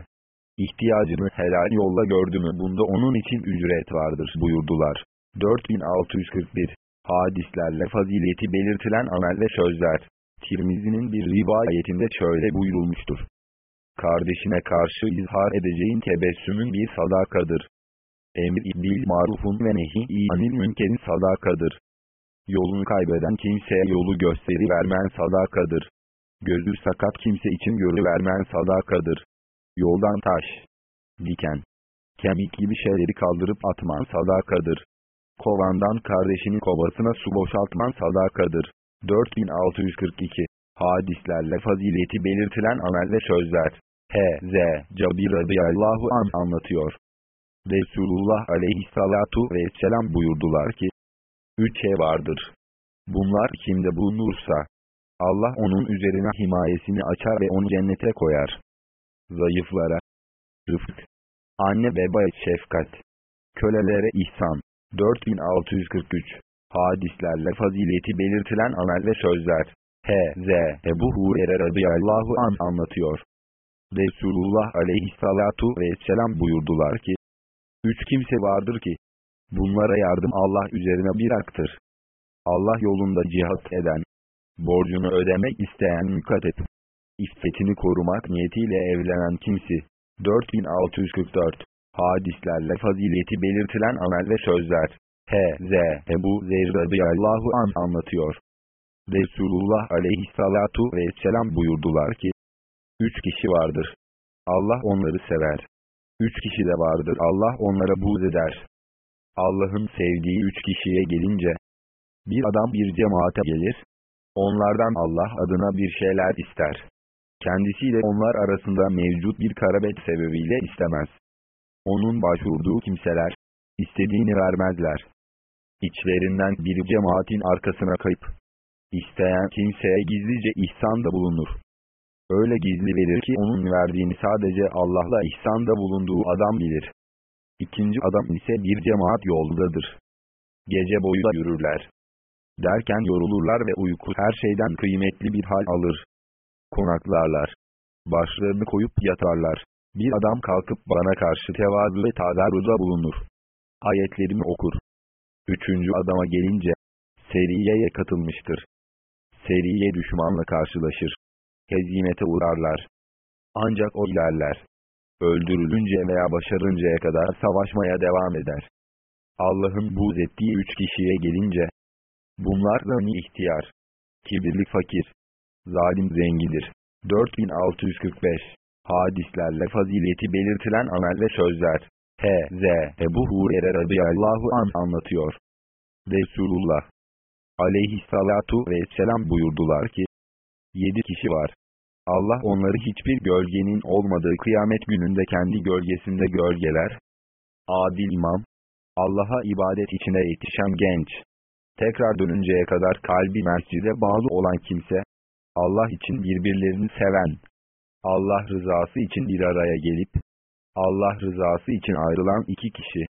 ihtiyacını helal yolla gördü mü bunda onun için ücret vardır buyurdular. 4641 Hadislerle fazileti belirtilen amel ve sözler. Tirmizi'nin bir rivayetinde şöyle buyurulmuştur. Kardeşine karşı izhar edeceğin tebessümün bir sadakadır. Emir bil marufun ve nehi anil münkerin sadakadır. Yolunu kaybeden kimseye yolu gösteri vermen sadakadır. Gözü sakat kimse için görü vermen sadakadır. Yoldan taş, diken, kemik gibi şeyleri kaldırıp atman sadakadır. Kovandan kardeşinin kovasına su boşaltman sadakadır. 4642 Hadislerle fazileti belirtilen amel ve sözler. H.Z. Cabir radıyallahu an anlatıyor. Resulullah aleyhissalatu vesselam buyurdular ki, Üç şey vardır. Bunlar kimde bulunursa, Allah onun üzerine himayesini açar ve onu cennete koyar. Zayıflara, rıfk, anne ve baba şefkat, kölelere ihsan, 4643, hadislerle fazileti belirtilen amel ve sözler, H.Z. Ebu Hurer'e radıyallahu an anlatıyor. Resulullah aleyhissalatu vesselam buyurdular ki, Üç kimse vardır ki, bunlara yardım Allah üzerine bir aktır. Allah yolunda cihat eden, borcunu ödemek isteyen mükatep, iffetini korumak niyetiyle evlenen kimsi, 4644, hadislerle fazileti belirtilen amel ve sözler, H.Z. Ebu Zer radıyallahu an anlatıyor. Resulullah aleyhissalatu vesselam buyurdular ki, Üç kişi vardır. Allah onları sever. Üç kişi de vardır Allah onlara buğz eder. Allah'ın sevdiği üç kişiye gelince, bir adam bir cemaate gelir, onlardan Allah adına bir şeyler ister. Kendisiyle onlar arasında mevcut bir karabet sebebiyle istemez. Onun başvurduğu kimseler, istediğini vermezler. İçlerinden biri cemaatin arkasına kayıp, isteyen kimseye gizlice ihsanda bulunur. Öyle gizli verir ki onun verdiğini sadece Allah'la ihsanda bulunduğu adam bilir. İkinci adam ise bir cemaat yoldadır. Gece boyu da yürürler. Derken yorulurlar ve uyku her şeyden kıymetli bir hal alır. Konaklarlar. Başlarını koyup yatarlar. Bir adam kalkıp bana karşı tevazu ve tadarruda bulunur. Ayetlerimi okur. Üçüncü adama gelince, seriyeye katılmıştır. Seriye düşmanla karşılaşır. Hezimete uğrarlar. Ancak o ilerler. Öldürülünce veya başarıncaya kadar savaşmaya devam eder. Allah'ın buz ettiği üç kişiye gelince, bunlar gani ihtiyar, kibirli fakir, zalim zengidir. 4645 Hadislerle fazileti belirtilen amel ve sözler. H.Z. Ebu Hurer'e radıyallahu an anlatıyor. Resulullah aleyhissalatu vesselam buyurdular ki, Yedi kişi var. Allah onları hiçbir gölgenin olmadığı kıyamet gününde kendi gölgesinde gölgeler. Adil imam, Allah'a ibadet içine yetişen genç, tekrar dönünceye kadar kalbi mescide bağlı olan kimse, Allah için birbirlerini seven, Allah rızası için bir araya gelip, Allah rızası için ayrılan iki kişi,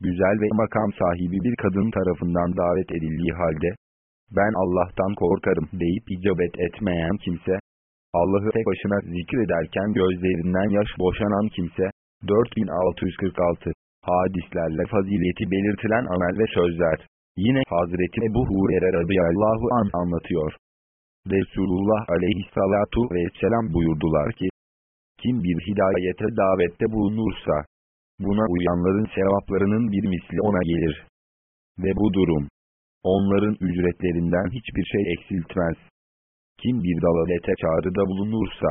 güzel ve makam sahibi bir kadın tarafından davet edildiği halde, ben Allah'tan korkarım deyip icabet etmeyen kimse, Allah'ı tek başına zikrederken gözlerinden yaş boşanan kimse, 4646, hadislerle fazileti belirtilen amel ve sözler, yine Hazreti Ebu Hurer'e radıyallahu an anlatıyor. Resulullah aleyhissalatu vesselam buyurdular ki, kim bir hidayete davette bulunursa, buna uyanların sevaplarının bir misli ona gelir. Ve bu durum, onların ücretlerinden hiçbir şey eksiltmez. Kim bir dalalete çağrıda bulunursa,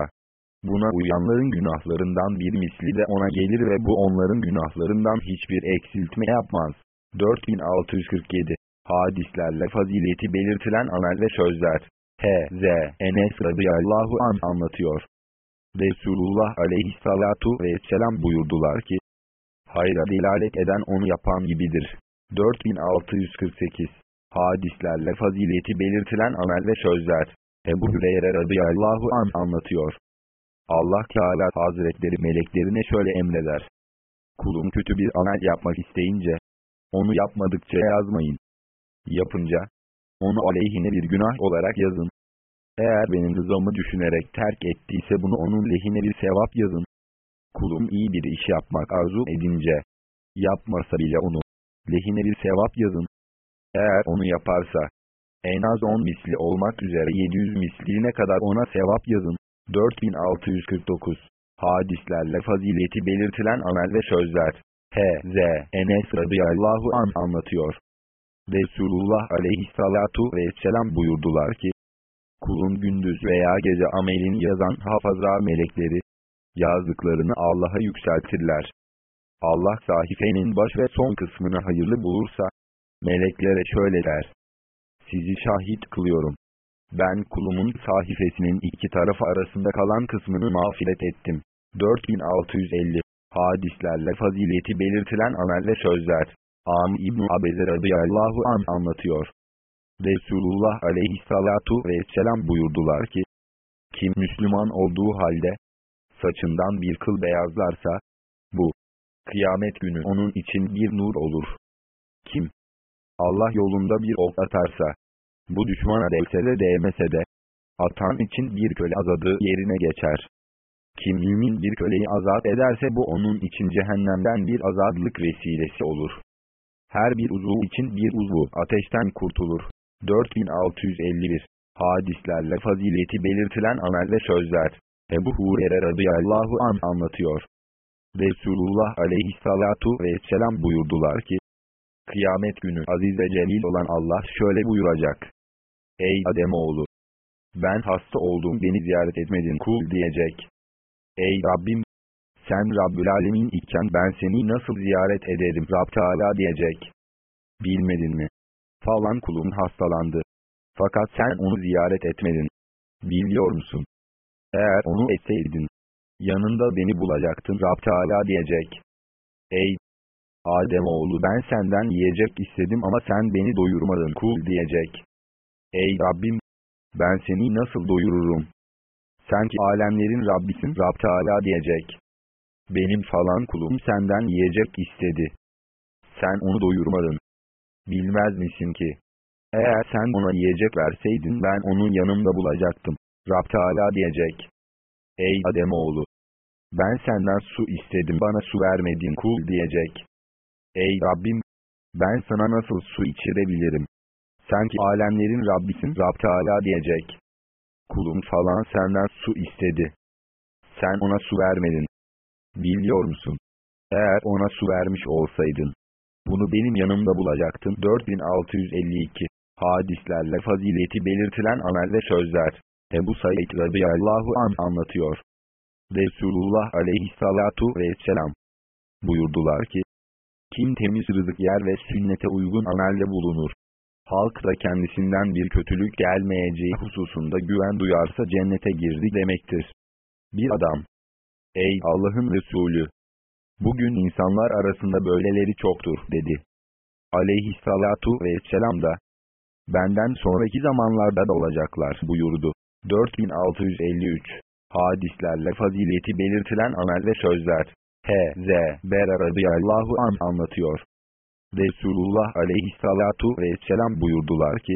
buna uyanların günahlarından bir misli de ona gelir ve bu onların günahlarından hiçbir eksiltme yapmaz. 4647 Hadislerle fazileti belirtilen amel ve sözler H.Z. Enes radıyallahu an anlatıyor. Resulullah aleyhissalatu vesselam buyurdular ki, hayra delalet eden onu yapan gibidir. 4648 Hadislerle fazileti belirtilen amel ve sözler. Ebu Hüreyre radıyallahu an anlatıyor. Allah Teala Hazretleri meleklerine şöyle emreder. Kulum kötü bir amel yapmak isteyince, onu yapmadıkça yazmayın. Yapınca, onu aleyhine bir günah olarak yazın. Eğer benim rızamı düşünerek terk ettiyse bunu onun lehine bir sevap yazın. Kulum iyi bir iş yapmak arzu edince, yapmasa bile onu, lehine bir sevap yazın. Eğer onu yaparsa, en az 10 misli olmak üzere 700 misliğine kadar ona sevap yazın. 4649 Hadislerle fazileti belirtilen amel ve sözler. H.Z. Enes radıyallahu an anlatıyor. Resulullah aleyhissalatu vesselam buyurdular ki, kulun gündüz veya gece amelini yazan hafaza melekleri, yazdıklarını Allah'a yükseltirler. Allah sahifenin baş ve son kısmını hayırlı bulursa, meleklere şöyle der. Sizi şahit kılıyorum. Ben kulumun sahifesinin iki tarafı arasında kalan kısmını mağfiret ettim. 4650 Hadislerle fazileti belirtilen amel ve sözler. Am İbn-i Abeze radıyallahu an anlatıyor. Resulullah aleyhissalatu vesselam buyurdular ki, kim Müslüman olduğu halde, saçından bir kıl beyazlarsa, bu, kıyamet günü onun için bir nur olur. Kim, Allah yolunda bir ok atarsa, bu düşmana değse de değmese de, atan için bir köle azadı yerine geçer. Kim mümin bir köleyi azat ederse bu onun için cehennemden bir azadlık vesilesi olur. Her bir uzvu için bir uzvu ateşten kurtulur. 4651 Hadislerle fazileti belirtilen amel ve sözler. Ebu Hurer'e radıyallahu an anlatıyor. Resulullah aleyhissalatu vesselam buyurdular ki, Kıyamet günü aziz ve celil olan Allah şöyle buyuracak. Ey Ademoğlu! Ben hasta oldum beni ziyaret etmedin kul diyecek. Ey Rabbim! Sen Rabbül Alemin iken ben seni nasıl ziyaret ederim Rab Teala diyecek. Bilmedin mi? Falan kulun hastalandı. Fakat sen onu ziyaret etmedin. Biliyor musun? Eğer onu etseydin, yanında beni bulacaktın Rab Teala diyecek. Ey Adem oğlu ben senden yiyecek istedim ama sen beni doyurmadın kul diyecek. Ey Rabbim! Ben seni nasıl doyururum? Sen ki alemlerin Rabbisin Rab Teala diyecek. Benim falan kulum senden yiyecek istedi. Sen onu doyurmadın. Bilmez misin ki? Eğer sen ona yiyecek verseydin ben onun yanımda bulacaktım. Rab Teala diyecek. Ey Ademoğlu! Ben senden su istedim bana su vermedin kul diyecek. Ey Rabbim! Ben sana nasıl su içirebilirim? Sen ki alemlerin Rabbisin Rab Teala diyecek. Kulum falan senden su istedi. Sen ona su vermedin. Biliyor musun? Eğer ona su vermiş olsaydın, bunu benim yanımda bulacaktın. 4652 Hadislerle fazileti belirtilen amel ve sözler. Ebu Said radıyallahu an anlatıyor. Resulullah aleyhissalatu vesselam buyurdular ki, kim temiz rızık yer ve sünnete uygun amelde bulunur. Halk da kendisinden bir kötülük gelmeyeceği hususunda güven duyarsa cennete girdi demektir. Bir adam, ey Allah'ın Resulü, bugün insanlar arasında böyleleri çoktur dedi. Aleyhissalatu vesselam da, benden sonraki zamanlarda da olacaklar buyurdu. 4653 Hadislerle fazileti belirtilen amel ve sözler. H.Z. Bera radıyallahu an anlatıyor. Resulullah aleyhissalatu vesselam buyurdular ki,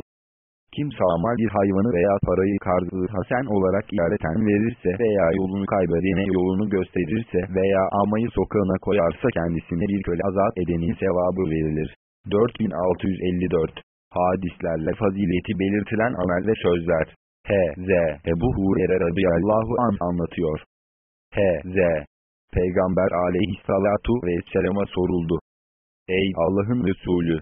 kim sağma bir hayvanı veya parayı karzı hasen olarak iareten verirse veya yolunu kaybedene yolunu gösterirse veya amayı sokağına koyarsa kendisine bir köle azat edenin sevabı verilir. 4654 Hadislerle fazileti belirtilen amel ve sözler. H.Z. Ebu Hurer'e radıyallahu an anlatıyor. H.Z. Peygamber aleyhissalatu vesselama soruldu. Ey Allah'ın Resulü!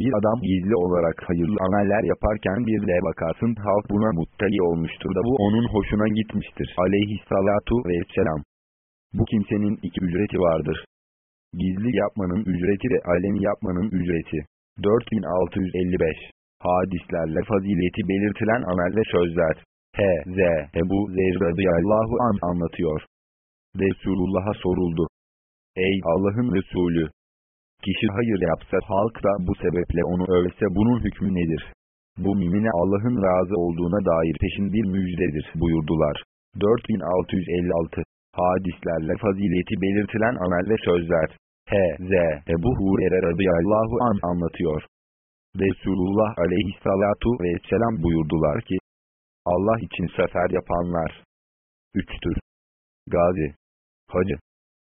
Bir adam gizli olarak hayırlı ameller yaparken bir de bakarsın halk buna muttali olmuştur da bu onun hoşuna gitmiştir. Aleyhissalatu vesselam. Bu kimsenin iki ücreti vardır. Gizli yapmanın ücreti ve alemi yapmanın ücreti. 4655 Hadislerle fazileti belirtilen amel ve sözler. H.Z. Ebu Zer radıyallahu an anlatıyor. Resulullah'a soruldu. Ey Allah'ın Resulü! Kişi hayır yapsa halk da bu sebeple onu övse bunun hükmü nedir? Bu mimine Allah'ın razı olduğuna dair peşin bir müjdedir buyurdular. 4656 Hadislerle fazileti belirtilen amel ve sözler. H.Z. Ebu Hurer'e radıyallahu an anlatıyor. Resulullah aleyhissalatu vesselam buyurdular ki, Allah için sefer yapanlar. Üçtür. Gazi, Hacı,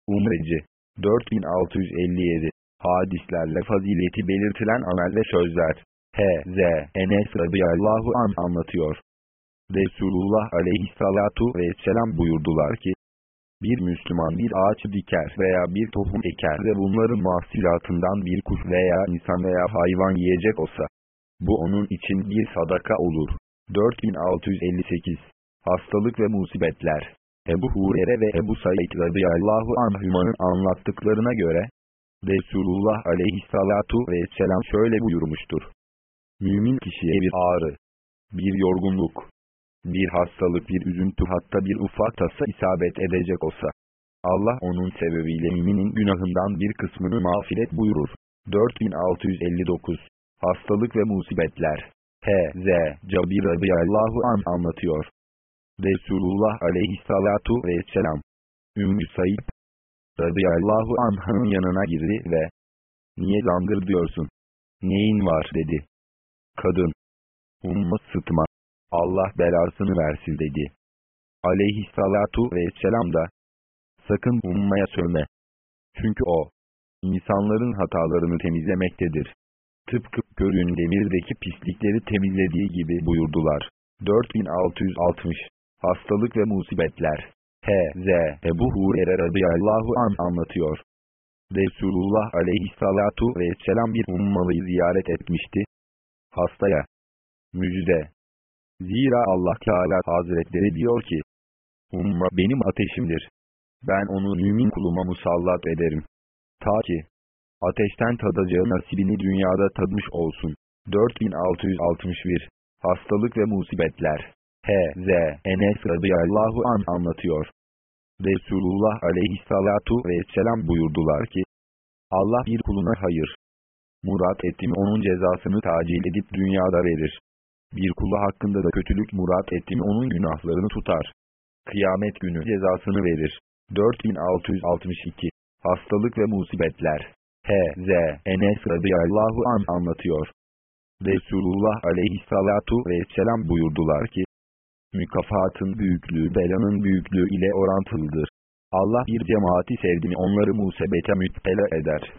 Umreci, 4657 Hadislerle fazileti belirtilen amel ve sözler. H.Z. Enes radıyallahu an anlatıyor. Resulullah aleyhissalatu vesselam buyurdular ki, bir Müslüman bir ağaç diker veya bir tohum eker ve bunların mahsilatından bir kuş veya insan veya hayvan yiyecek olsa, bu onun için bir sadaka olur. 4658 Hastalık ve musibetler Ebu Hurere ve Ebu Said radıyallahu anhümanın anlattıklarına göre, Resulullah aleyhissalatu vesselam şöyle buyurmuştur. Mümin kişiye bir ağrı, bir yorgunluk, bir hastalık, bir üzüntü hatta bir ufak tasa isabet edecek olsa, Allah onun sebebiyle müminin günahından bir kısmını mağfiret buyurur. 4659 Hastalık ve Musibetler H.Z. Cabir radıyallahu an anlatıyor. Resulullah aleyhissalatu vesselam Ümmü Said radıyallahu anh'ın yanına girdi ve Niye zangır diyorsun? Neyin var dedi. Kadın Umma sıtma Allah belasını versin dedi. Aleyhissalatu vesselam da sakın ummaya sövme. Çünkü o insanların hatalarını temizlemektedir. Tıpkı körün demirdeki pislikleri temizlediği gibi buyurdular. 4660 Hastalık ve Musibetler H.Z. Ebu Hurer'e radıyallahu an anlatıyor. Resulullah aleyhissalatu vesselam bir ummalıyı ziyaret etmişti. Hastaya müjde. Zira Allah Teala Hazretleri diyor ki, Umma benim ateşimdir. Ben onu mümin kuluma musallat ederim. Ta ki, ateşten tadacağı nasibini dünyada tadmış olsun. 4661 Hastalık ve Musibetler H.Z. Enes radıyallahu an anlatıyor. Resulullah aleyhissalatu vesselam buyurdular ki, Allah bir kuluna hayır. Murat ettim onun cezasını tacil edip dünyada verir. Bir kulu hakkında da kötülük murat ettim onun günahlarını tutar. Kıyamet günü cezasını verir. 4662 Hastalık ve Musibetler H.Z. Enes radıyallahu an anlatıyor. Resulullah aleyhissalatu vesselam buyurdular ki, mükafatın büyüklüğü belanın büyüklüğü ile orantılıdır. Allah bir cemaati sevdi mi onları musebete mütpele eder.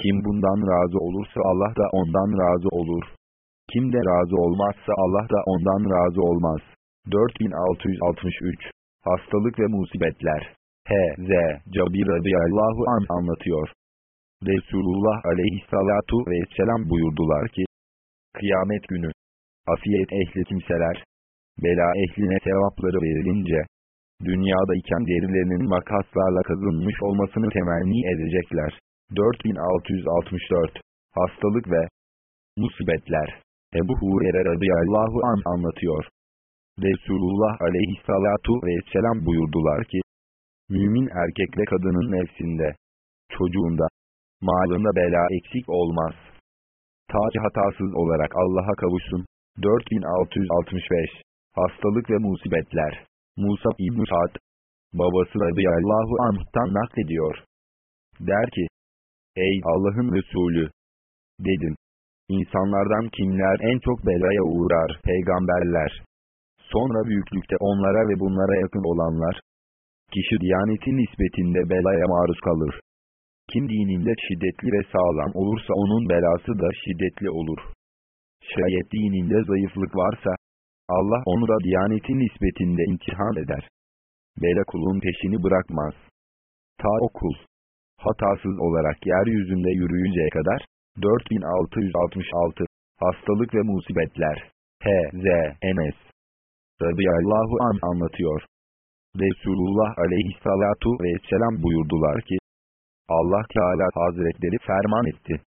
Kim bundan razı olursa Allah da ondan razı olur. Kim de razı olmazsa Allah da ondan razı olmaz. 4663 Hastalık ve Musibetler H.Z. Cabir radıyallahu an anlatıyor. Resulullah aleyhissalatu vesselam buyurdular ki, Kıyamet günü, afiyet ehli kimseler, bela ehline sevapları verilince, dünyadayken derilerinin makaslarla kazınmış olmasını temenni edecekler. 4664 Hastalık ve Musibetler Ebu Hurer'e radıyallahu an anlatıyor. Resulullah aleyhissalatu vesselam buyurdular ki, Mümin erkekle kadının nefsinde, çocuğunda, malında bela eksik olmaz. Ta hatasız olarak Allah'a kavuşsun. 4665 Hastalık ve Musibetler Musa İbn Sa'd babası radıyallahu anh'tan naklediyor. Der ki, Ey Allah'ın Resulü! Dedim. İnsanlardan kimler en çok belaya uğrar? Peygamberler. Sonra büyüklükte onlara ve bunlara yakın olanlar. Kişi diyanetin nispetinde belaya maruz kalır. Kim dininde şiddetli ve sağlam olursa onun belası da şiddetli olur. Şayet dininde zayıflık varsa, Allah onu da diyanetin nispetinde imtihan eder. Bela kulun peşini bırakmaz. Ta o kul, hatasız olarak yeryüzünde yürüyünceye kadar, 4666 Hastalık ve Musibetler H.Z. Enes Radıyallahu an anlatıyor. Resulullah aleyhissalatu vesselam buyurdular ki, Allah Teala Hazretleri ferman etti.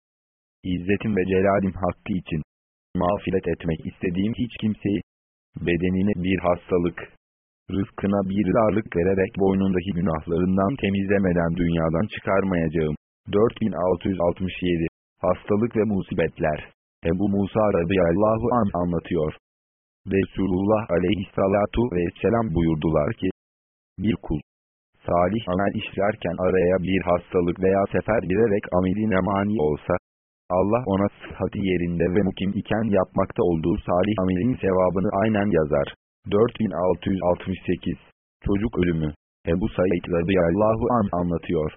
İzzetim ve celalim hakkı için mağfiret etmek istediğim hiç kimseyi bedenine bir hastalık, rızkına bir darlık vererek boynundaki günahlarından temizlemeden dünyadan çıkarmayacağım. 4667 Hastalık ve Musibetler Ebu Musa radıyallahu an anlatıyor. Resulullah aleyhissalatu vesselam buyurdular ki, bir kul, salih amel işlerken araya bir hastalık veya sefer girerek ameline mani olsa, Allah ona sıhhati yerinde ve mukim iken yapmakta olduğu salih amelin sevabını aynen yazar. 4668 Çocuk ölümü Ebu Said radıyallahu an anlatıyor.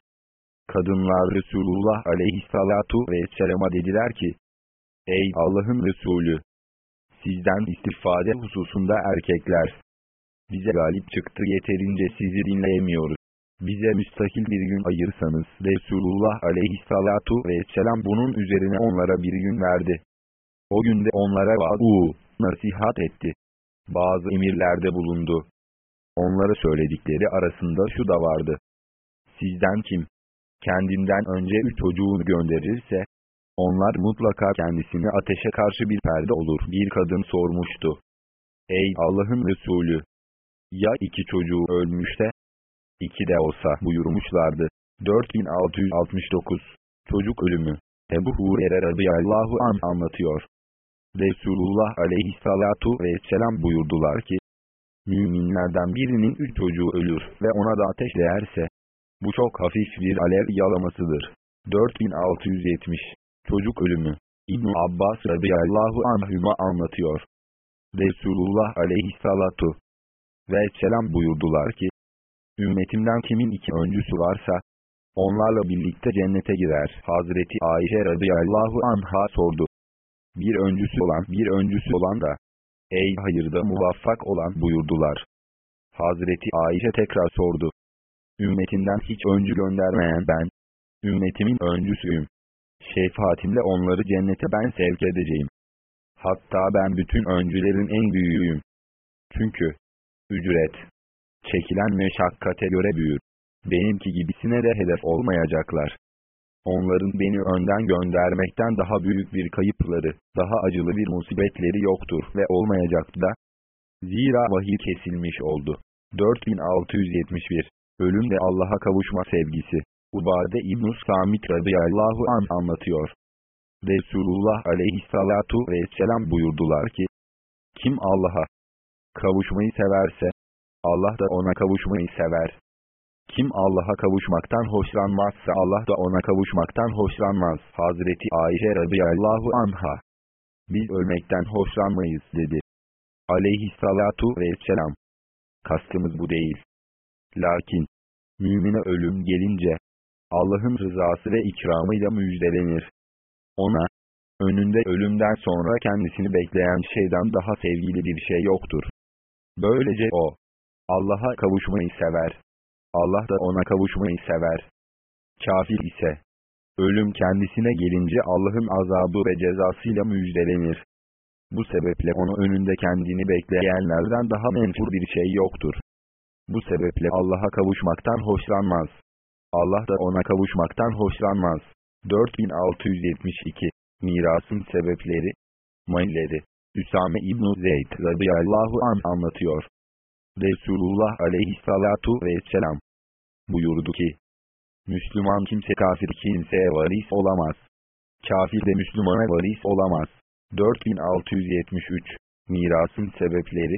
Kadınlar Resulullah aleyhissalatu vesselama dediler ki, Ey Allah'ın Resulü! Sizden istifade hususunda erkekler, bize galip çıktı yeterince sizi dinleyemiyoruz. Bize müstakil bir gün ayırsanız Resulullah aleyhissalatu vesselam bunun üzerine onlara bir gün verdi. O günde onlara vaaz nasihat etti. Bazı emirlerde bulundu. Onlara söyledikleri arasında şu da vardı. Sizden kim? Kendinden önce üç çocuğunu gönderirse, onlar mutlaka kendisini ateşe karşı bir perde olur. Bir kadın sormuştu. Ey Allah'ın Resulü! Ya iki çocuğu ölmüş de, iki de olsa buyurmuşlardı. 4669 Çocuk ölümü Ebu Hurer'e radıyallahu an anlatıyor. Resulullah aleyhissalatu vesselam buyurdular ki, Müminlerden birinin üç çocuğu ölür ve ona da ateş değerse, bu çok hafif bir alev yalamasıdır. 4670 Çocuk ölümü ibn Abbas radıyallahu anhüma anlatıyor. Resulullah aleyhissalatu vesselam buyurdular ki, Ümmetimden kimin iki öncüsü varsa, onlarla birlikte cennete girer. Hazreti Ayşe radıyallahu anha sordu. Bir öncüsü olan bir öncüsü olan da, ey hayırda muvaffak olan buyurdular. Hazreti Ayşe tekrar sordu. Ümmetinden hiç öncü göndermeyen ben, ümmetimin öncüsüyüm. Şefaatimle onları cennete ben sevk edeceğim. Hatta ben bütün öncülerin en büyüğüyüm. Çünkü, ücret, çekilen meşakkate göre büyür. Benimki gibisine de hedef olmayacaklar. Onların beni önden göndermekten daha büyük bir kayıpları, daha acılı bir musibetleri yoktur ve olmayacaktı da. Zira vahiy kesilmiş oldu. 4671 Ölüm ve Allah'a kavuşma sevgisi. Ubade İbn-i Samit radıyallahu an anlatıyor. Resulullah aleyhissalatu vesselam buyurdular ki, Kim Allah'a kavuşmayı severse, Allah da ona kavuşmayı sever. Kim Allah'a kavuşmaktan hoşlanmazsa Allah da ona kavuşmaktan hoşlanmaz. Hazreti Ayşe radıyallahu anha. Biz ölmekten hoşlanmayız dedi. Aleyhissalatu vesselam. Kastımız bu değil. Lakin, mümine ölüm gelince, Allah'ın rızası ve ikramıyla müjdelenir. Ona, önünde ölümden sonra kendisini bekleyen şeyden daha sevgili bir şey yoktur. Böylece o, Allah'a kavuşmayı sever. Allah da ona kavuşmayı sever. Kafir ise, ölüm kendisine gelince Allah'ın azabı ve cezasıyla müjdelenir. Bu sebeple onu önünde kendini bekleyenlerden daha menfur bir şey yoktur. Bu sebeple Allah'a kavuşmaktan hoşlanmaz. Allah da ona kavuşmaktan hoşlanmaz. 4672 Mirasın sebepleri Mayilleri Üsame İbn-i Zeyd radıyallahu an anlatıyor. Resulullah aleyhissalatu vesselam buyurdu ki, Müslüman kimse kafir kimseye varis olamaz. Kafir de Müslümana varis olamaz. 4673 Mirasın sebepleri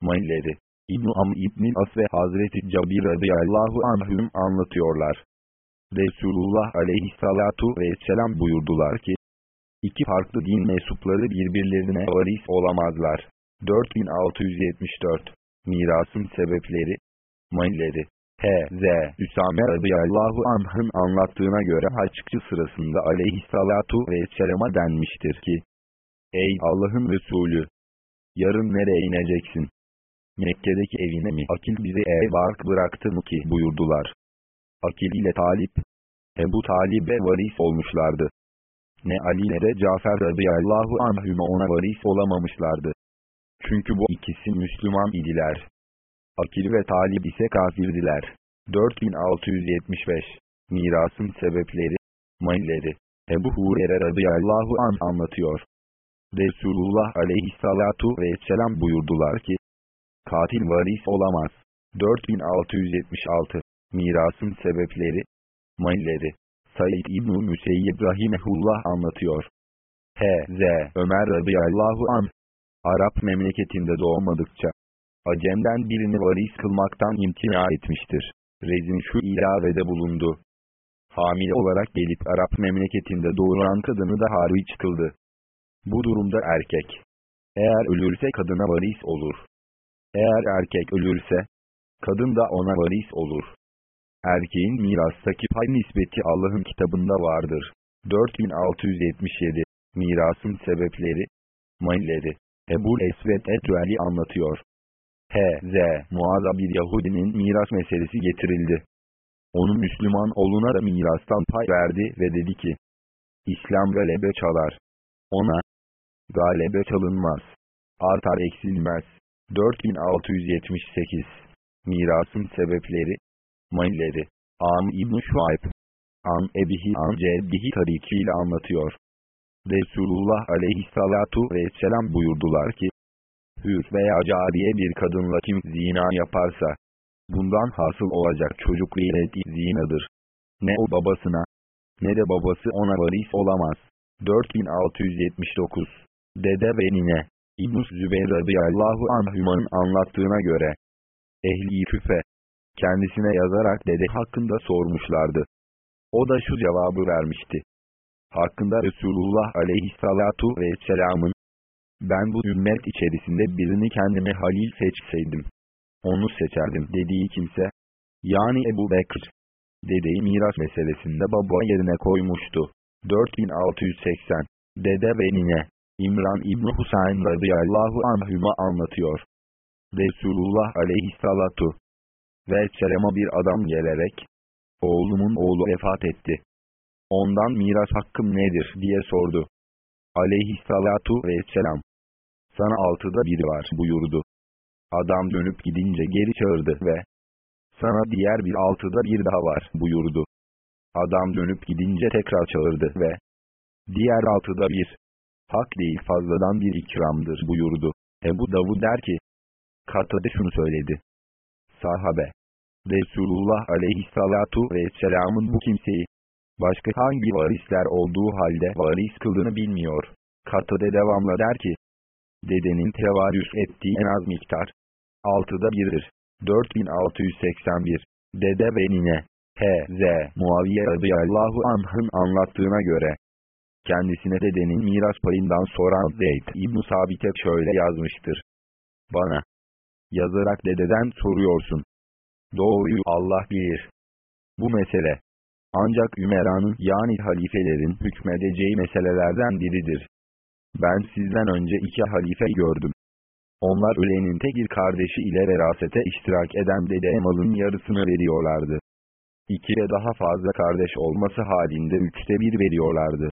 Mayilleri İbn-i Am İbn-i As ve Hazreti Cabir radıyallahu anhüm anlatıyorlar. Resulullah aleyhissalatu vesselam buyurdular ki, iki farklı din mensupları birbirlerine varis olamazlar. 4674 Mirasın sebepleri, mayilleri, H.Z. Üsame radıyallahu anh'ın anlattığına göre haççı sırasında aleyhissalatu vesselama denmiştir ki, Ey Allah'ın Resulü! Yarın nereye ineceksin? Mekke'deki evine mi Akil bize ev bark bıraktı mı ki buyurdular. Akil ile Talip, Ebu Talib'e varis olmuşlardı. Ne Ali ne de Cafer radıyallahu anhüme ona varis olamamışlardı. Çünkü bu ikisi Müslüman idiler. Akil ve Talib ise kafirdiler. 4675 Mirasın sebepleri, mayilleri, Ebu Hurer'e radıyallahu an anlatıyor. Resulullah aleyhissalatu vesselam buyurdular ki, katil varis olamaz. 4676 Mirasın sebepleri, mayilleri, Said İbn-i Müseyyib Rahimehullah anlatıyor. H.Z. Ömer radıyallahu anh, Arap memleketinde doğmadıkça, Acem'den birini varis kılmaktan imtina etmiştir. Rezin şu ilavede bulundu. Hamile olarak gelip Arap memleketinde doğuran kadını da hariç kıldı. Bu durumda erkek. Eğer ölürse kadına varis olur. Eğer erkek ölürse, kadın da ona varis olur. Erkeğin mirastaki pay nispeti Allah'ın kitabında vardır. 4677 Mirasın sebepleri, mayilleri, Ebu Esved Etüeli anlatıyor. H.Z. Muaz'a bir Yahudinin miras meselesi getirildi. Onun Müslüman oğluna da mirastan pay verdi ve dedi ki, İslam galebe çalar. Ona, galebe çalınmaz. Artar eksilmez. 4678 Mirasın sebepleri, mayilleri, Am İbn-i Şuayb, An Ebihi An Ceddihi tarikiyle anlatıyor. Resulullah aleyhissalatu vesselam buyurdular ki, hür veya cariye bir kadınla kim zina yaparsa, bundan hasıl olacak çocuk velet zinadır. Ne o babasına, ne de babası ona varis olamaz. 4679 Dede ve nine İbn-i Zübeyir radıyallahu anhümanın anlattığına göre ehli küfe kendisine yazarak dede hakkında sormuşlardı. O da şu cevabı vermişti. Hakkında Resulullah aleyhissalatu vesselamın ben bu ümmet içerisinde birini kendime halil seçseydim. Onu seçerdim dediği kimse yani Ebu Bekir dedeyi miras meselesinde baba yerine koymuştu. 4680 Dede ve nine İmran İbni Husayn radıyallahu anhüma anlatıyor. Resulullah aleyhissalatu ve selama bir adam gelerek, oğlumun oğlu vefat etti. Ondan miras hakkım nedir diye sordu. Aleyhissalatu vesselam. Sana altıda biri var buyurdu. Adam dönüp gidince geri çağırdı ve sana diğer bir altıda bir daha var buyurdu. Adam dönüp gidince tekrar çağırdı ve diğer altıda bir hak değil fazladan bir ikramdır buyurdu. Ebu Davud der ki, Katade şunu söyledi. Sahabe, Resulullah aleyhissalatu vesselamın bu kimseyi, başka hangi varisler olduğu halde varis kıldığını bilmiyor. Katade devamla der ki, dedenin tevarüs ettiği en az miktar, altıda birdir. 4681 Dede ve Nine H.Z. Muaviye radıyallahu anh'ın anlattığına göre, kendisine dedenin miras payından soran Zeyd İbn Sabit'e şöyle yazmıştır. Bana, yazarak dededen soruyorsun. Doğruyu Allah bilir. Bu mesele, ancak Ümera'nın yani halifelerin hükmedeceği meselelerden biridir. Ben sizden önce iki halife gördüm. Onlar ölenin tek bir kardeşi ile verasete iştirak eden dede malın yarısını veriyorlardı. İki ve daha fazla kardeş olması halinde üçte bir veriyorlardı.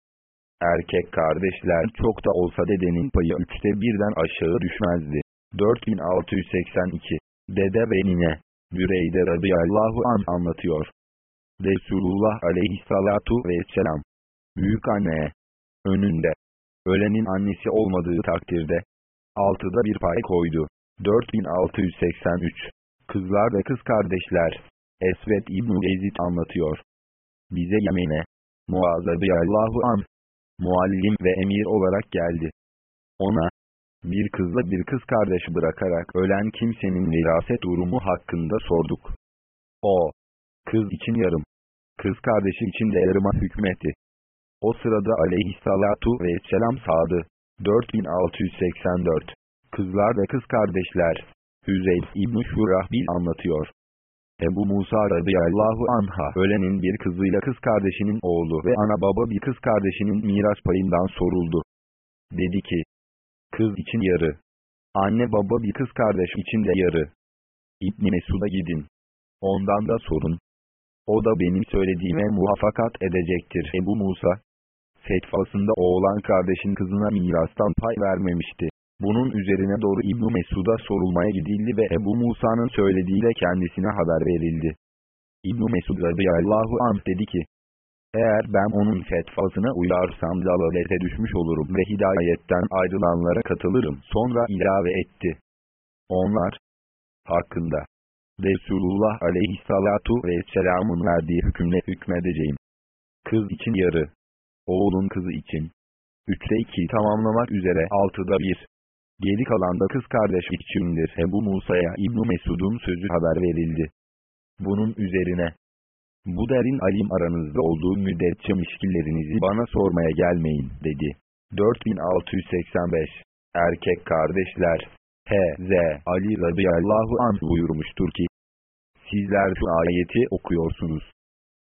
Erkek kardeşler çok da olsa dedenin payı üçte birden aşağı düşmezdi. 4682 Dede ve Nine Büreyde radıyallahu an anlatıyor. Resulullah aleyhissalatu vesselam Büyük anneye önünde ölenin annesi olmadığı takdirde altıda bir pay koydu. 4683 Kızlar ve kız kardeşler Esvet İbn-i Ezid anlatıyor. Bize Yemen'e Muaz radıyallahu an muallim ve emir olarak geldi. Ona, bir kızla bir kız kardeş bırakarak ölen kimsenin viraset durumu hakkında sorduk. O, kız için yarım, kız kardeşi için de yarıma hükmetti. O sırada aleyhissalatu vesselam sağdı. 4684 Kızlar ve kız kardeşler Hüzeyl İbn-i Şurahbil anlatıyor. Ebu Musa radıyallahu anha ölenin bir kızıyla kız kardeşinin oğlu ve ana baba bir kız kardeşinin miras payından soruldu. Dedi ki, kız için yarı, anne baba bir kız kardeş için de yarı. İbn Mesud'a gidin. Ondan da sorun. O da benim söylediğime muvaffakat edecektir. Ebu Musa, fetvasında oğlan kardeşin kızına mirastan pay vermemişti. Bunun üzerine doğru İbn Mesud'a sorulmaya gidildi ve Ebu Musa'nın söylediğiyle kendisine haber verildi. İbn Mesud radıyallahu anh dedi ki, eğer ben onun fetvasına uyarsam dalalete düşmüş olurum ve hidayetten ayrılanlara katılırım. Sonra ilave etti. Onlar hakkında Resulullah aleyhissalatu vesselamın verdiği hükümle hükmedeceğim. Kız için yarı, oğlun kızı için. Üçte iki tamamlamak üzere altıda bir. Geri kalan da kız kardeş içindir. Ebu Musa'ya İbn Mesud'un sözü haber verildi. Bunun üzerine, bu derin alim aranızda olduğu müddetçe mişkillerinizi bana sormaya gelmeyin, dedi. 4685 Erkek kardeşler H.Z. Ali radıyallahu anh buyurmuştur ki, Sizler şu ayeti okuyorsunuz.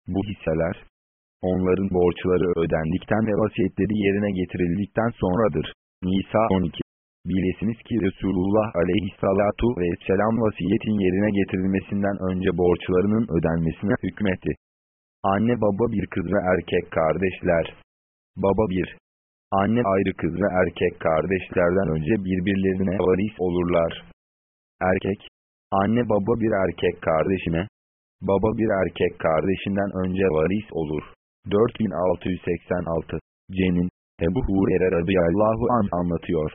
Bu hisseler, onların borçları ödendikten ve vasiyetleri yerine getirildikten sonradır. Nisa 12 Bilesiniz ki Resulullah aleyhissalatu vesselam vasiyetin yerine getirilmesinden önce borçlarının ödenmesine hükmetti. Anne baba bir kız ve erkek kardeşler. Baba bir. Anne ayrı kız ve erkek kardeşlerden önce birbirlerine varis olurlar. Erkek. Anne baba bir erkek kardeşine. Baba bir erkek kardeşinden önce varis olur. 4686 Cenin Ebu Hurer'e radıyallahu an anlatıyor.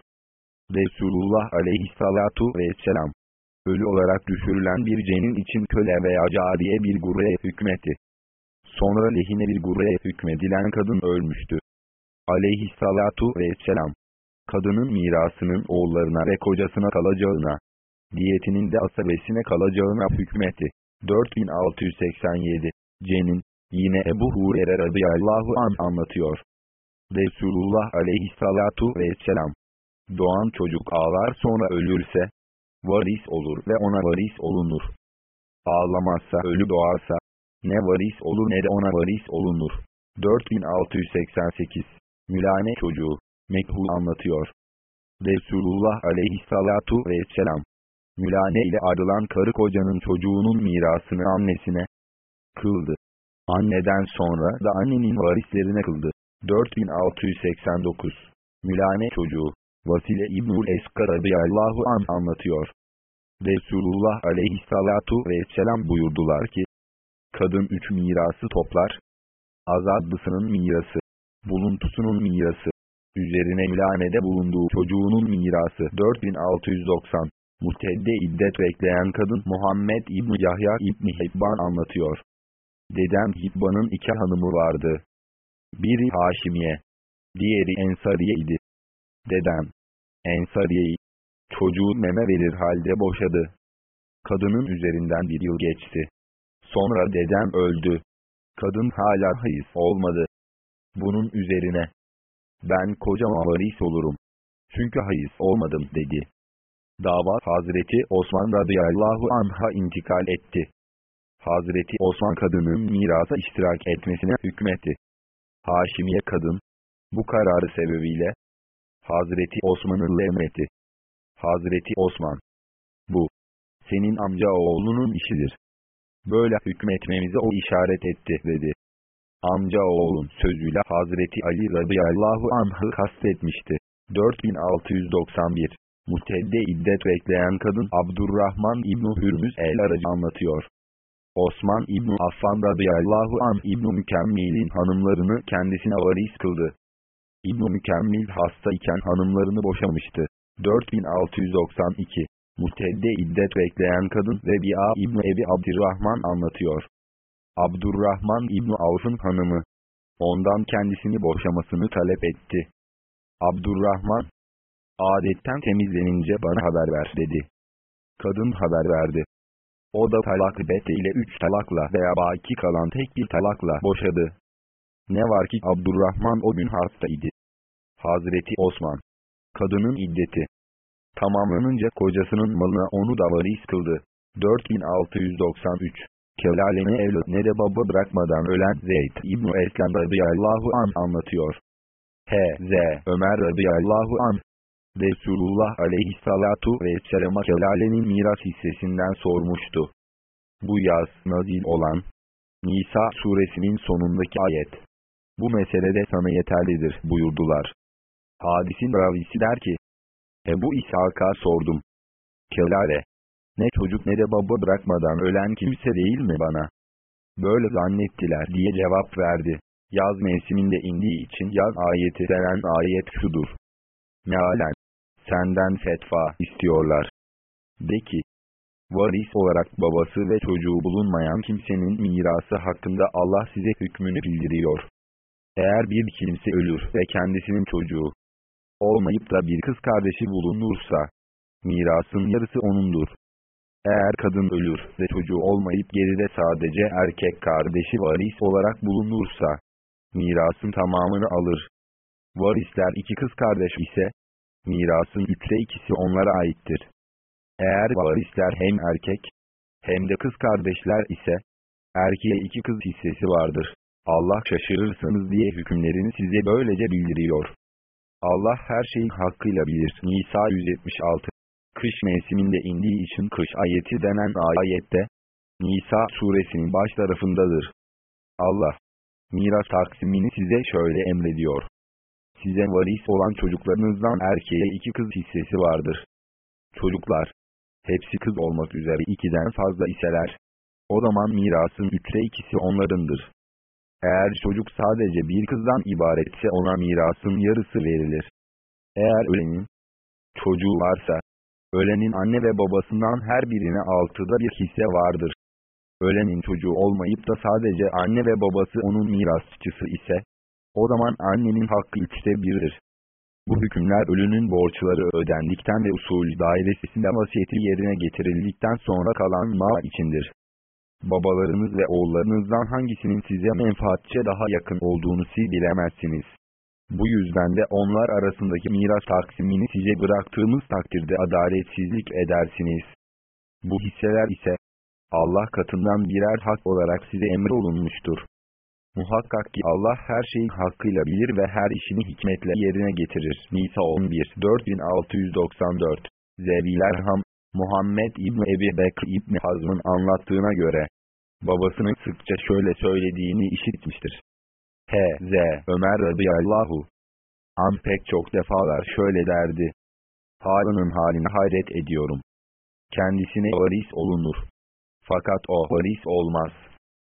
Resulullah aleyhissalatu vesselam, ölü olarak düşürülen bir cenin için köle veya cariye bir gureye hükmetti. Sonra lehine bir gurreye hükmedilen kadın ölmüştü. Aleyhissalatu vesselam. Kadının mirasının oğullarına ve kocasına kalacağına, diyetinin de asabesine kalacağına hükmetti. 4687 Cenin, yine Ebu Hurer'e radıyallahu an anlatıyor. Resulullah aleyhissalatu vesselam. Doğan çocuk ağlar sonra ölürse, varis olur ve ona varis olunur. Ağlamazsa ölü doğarsa, ne varis olur ne de ona varis olunur. 4688 Mülane çocuğu, Mekhul anlatıyor. Resulullah aleyhissalatu vesselam, Mülane ile ayrılan karı kocanın çocuğunun mirasını annesine kıldı. Anneden sonra da annenin varislerine kıldı. 4689 Mülane çocuğu, Vasile İbnül Eskar radıyallahu an anlatıyor. Resulullah aleyhissalatu vesselam buyurdular ki, Kadın üç mirası toplar. Azadlısının mirası, buluntusunun mirası, üzerine mülanede bulunduğu çocuğunun mirası 4690. Muhtedde iddet bekleyen kadın Muhammed İbni Yahya İbni Hibban anlatıyor. Dedem Hibban'ın iki hanımı vardı. Biri Haşimiye, diğeri Ensariye idi. Dedem, Ensariye'yi, çocuğu meme verir halde boşadı. Kadının üzerinden bir yıl geçti. Sonra dedem öldü. Kadın hala hayız olmadı. Bunun üzerine, ben kocama varis olurum. Çünkü hayız olmadım dedi. Dava Hazreti Osman radıyallahu anha intikal etti. Hazreti Osman kadının mirasa iştirak etmesine hükmetti. Haşimiye kadın, bu kararı sebebiyle, Hazreti Osman'ı emretti. Hazreti Osman, bu, senin amca oğlunun işidir. Böyle hükmetmemize o işaret etti dedi. Amca oğlun sözüyle Hazreti Ali radıyallahu anh'ı kastetmişti. 4691 Muhtedde iddet bekleyen kadın Abdurrahman İbn Hürmüz el-Aracı anlatıyor. Osman İbn Affan radıyallahu an İbn Mükemmil'in hanımlarını kendisine varis kıldı. İbn Mükemmil hasta iken hanımlarını boşamıştı. 4692 Muhtedde iddet bekleyen kadın Rebi'a İbn Ebi Abdurrahman anlatıyor. Abdurrahman İbn Avf'ın hanımı. Ondan kendisini boşamasını talep etti. Abdurrahman, adetten temizlenince bana haber ver dedi. Kadın haber verdi. O da talak bette ile üç talakla veya baki kalan tek bir talakla boşadı. Ne var ki Abdurrahman o gün hastaydı. Hazreti Osman. Kadının iddeti. Tamamlanınca kocasının malına onu da varis kıldı. 4693 Kelale ne evlat ne de baba bırakmadan ölen Zeyd İbn-i Eslem radıyallahu an anlatıyor. H.Z. Ömer radıyallahu an Resulullah aleyhissalatu vesselam'a kelalenin miras hissesinden sormuştu. Bu yaz nazil olan Nisa suresinin sonundaki ayet. Bu meselede sana yeterlidir buyurdular. Hadisin ravisi der ki, Ebu İshak'a sordum. Kelale, ne çocuk ne de baba bırakmadan ölen kimse değil mi bana? Böyle zannettiler diye cevap verdi. Yaz mevsiminde indiği için yaz ayeti denen ayet şudur. Mealen, senden fetva istiyorlar. De ki, varis olarak babası ve çocuğu bulunmayan kimsenin mirası hakkında Allah size hükmünü bildiriyor. Eğer bir kimse ölür ve kendisinin çocuğu olmayıp da bir kız kardeşi bulunursa, mirasın yarısı onundur. Eğer kadın ölür ve çocuğu olmayıp geride sadece erkek kardeşi varis olarak bulunursa, mirasın tamamını alır. Varisler iki kız kardeş ise, mirasın üçte ikisi onlara aittir. Eğer varisler hem erkek, hem de kız kardeşler ise, erkeğe iki kız hissesi vardır. Allah şaşırırsanız diye hükümlerini size böylece bildiriyor. Allah her şeyi hakkıyla bilir. Nisa 176 Kış mevsiminde indiği için kış ayeti denen ayette, Nisa suresinin baş tarafındadır. Allah, miras taksimini size şöyle emrediyor. Size varis olan çocuklarınızdan erkeğe iki kız hissesi vardır. Çocuklar, hepsi kız olmak üzere ikiden fazla iseler, o zaman mirasın üçte ikisi onlarındır. Eğer çocuk sadece bir kızdan ibaretse ona mirasın yarısı verilir. Eğer ölenin çocuğu varsa, ölenin anne ve babasından her birine altıda bir hisse vardır. ölenin çocuğu olmayıp da sadece anne ve babası onun mirasçısı ise, o zaman annenin hakkı üçte birdir. Bu hükümler ölünün borçları ödendikten ve usul dairesinde vasiyeti yerine getirildikten sonra kalan mal içindir. Babalarınız ve oğullarınızdan hangisinin size menfaatçe daha yakın olduğunu siz bilemezsiniz. Bu yüzden de onlar arasındaki miras taksimini size bıraktığımız takdirde adaletsizlik edersiniz. Bu hisseler ise Allah katından birer hak olarak size emrolunmuştur. Muhakkak ki Allah her şeyi hakkıyla bilir ve her işini hikmetle yerine getirir. Nisa 11 4694 Zeviler Ham Muhammed İbni Ebi Bekr İbni Hazm'ın anlattığına göre, babasının sıkça şöyle söylediğini işitmiştir. H.Z. Ömer radıyallahu an pek çok defalar şöyle derdi. Harun'un haline hayret ediyorum. Kendisine varis olunur. Fakat o varis olmaz.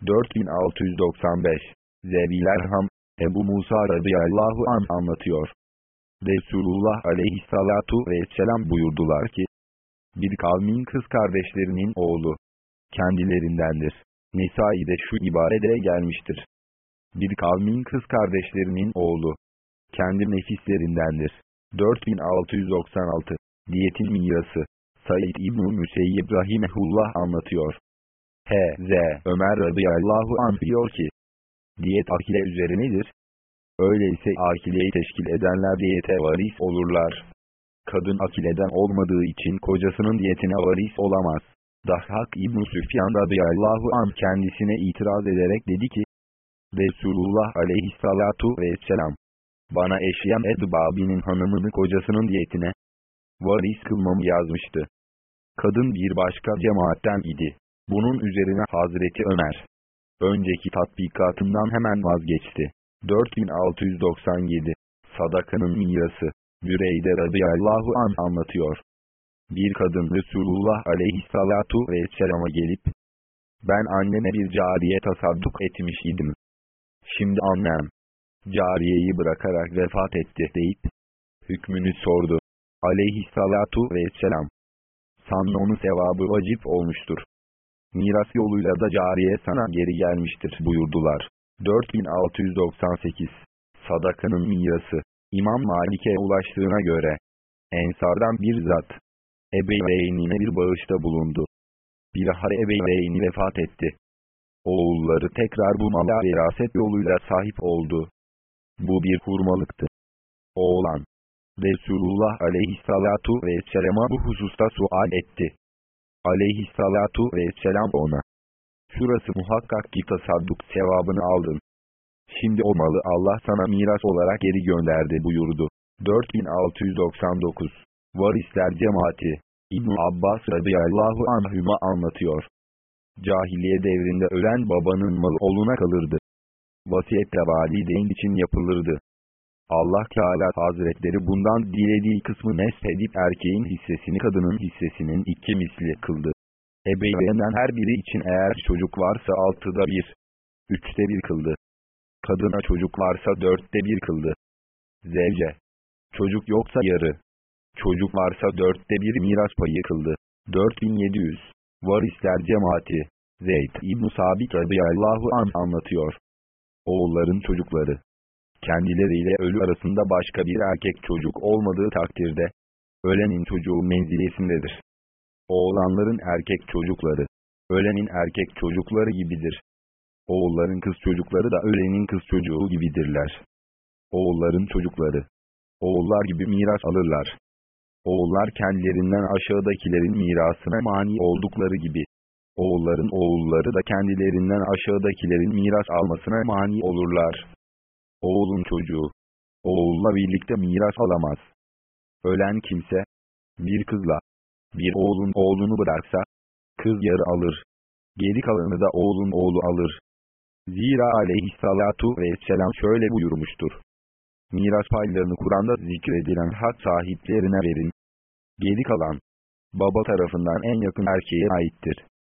4695 Zeviler Ham Ebu Musa radıyallahu an anlatıyor. Resulullah aleyhissalatu vesselam buyurdular ki, bir kavmin kız kardeşlerinin oğlu, kendilerindendir. Nisai'de şu ibarede gelmiştir. Bir kavmin kız kardeşlerinin oğlu, kendi nefislerindendir. 4696 Diyetin mirası Said İbn-i Müseyyib Rahimehullah anlatıyor. H.Z. Ömer radıyallahu anh diyor ki, diyet akile üzerinedir. Öyleyse akileyi teşkil edenler diyete varis olurlar. Kadın akileden olmadığı için kocasının diyetine varis olamaz. Dahhak İbn-i Süfyan radıyallahu an kendisine itiraz ederek dedi ki, Resulullah aleyhissalatu vesselam, bana eşyam Edbabi'nin hanımını kocasının diyetine varis kılmamı yazmıştı. Kadın bir başka cemaatten idi. Bunun üzerine Hazreti Ömer, önceki tatbikatından hemen vazgeçti. 4697 Sadakanın mirası Büreyde radıyallahu an anlatıyor. Bir kadın Resulullah aleyhissalatu vesselama gelip, ben anneme bir cariye tasadduk etmiş idim. Şimdi annem, cariyeyi bırakarak vefat etti deyip, hükmünü sordu. Aleyhissalatu vesselam. Sanma onun sevabı vacip olmuştur. Miras yoluyla da cariye sana geri gelmiştir buyurdular. 4698 Sadakanın mirası İmam Malik'e ulaştığına göre, Ensardan bir zat, ebeveynine bir bağışta bulundu. Bilahare ebeveyni vefat etti. Oğulları tekrar bu mala veraset yoluyla sahip oldu. Bu bir hurmalıktı. Oğlan, Resulullah aleyhissalatu vesselama bu hususta sual etti. Aleyhissalatu vesselam ona, şurası muhakkak ki tasadduk sevabını aldın. Şimdi o malı Allah sana miras olarak geri gönderdi buyurdu. 4699 Varisler cemaati İbn Abbas radıyallahu anhüma anlatıyor. Cahiliye devrinde ölen babanın malı oluna kalırdı. Vasiyette valideyn için yapılırdı. Allah Teala Hazretleri bundan dilediği kısmı neshedip erkeğin hissesini kadının hissesinin iki misli kıldı. Ebeveynler her biri için eğer çocuk varsa altıda bir, üçte bir kıldı. Kadına çocuk varsa dörtte bir kıldı. Zevce. Çocuk yoksa yarı. Çocuk varsa dörtte bir miras payı kıldı. 4700. Varisler cemaati. Zeyd İbn Sabit radıyallahu an anlatıyor. Oğulların çocukları. Kendileriyle ölü arasında başka bir erkek çocuk olmadığı takdirde, ölenin çocuğu menzilesindedir. Oğlanların erkek çocukları, ölenin erkek çocukları gibidir. Oğulların kız çocukları da ölenin kız çocuğu gibidirler. Oğulların çocukları, oğullar gibi miras alırlar. Oğullar kendilerinden aşağıdakilerin mirasına mani oldukları gibi, oğulların oğulları da kendilerinden aşağıdakilerin miras almasına mani olurlar. Oğulun çocuğu, oğulla birlikte miras alamaz. Ölen kimse, bir kızla, bir oğlun oğlunu bıraksa, kız yarı alır. Geri kalanı da oğlun oğlu alır. Zira aleyhissalatu vesselam şöyle buyurmuştur. Miras paylarını Kur'an'da zikredilen hak sahiplerine verin. Geri kalan, baba tarafından en yakın erkeğe aittir.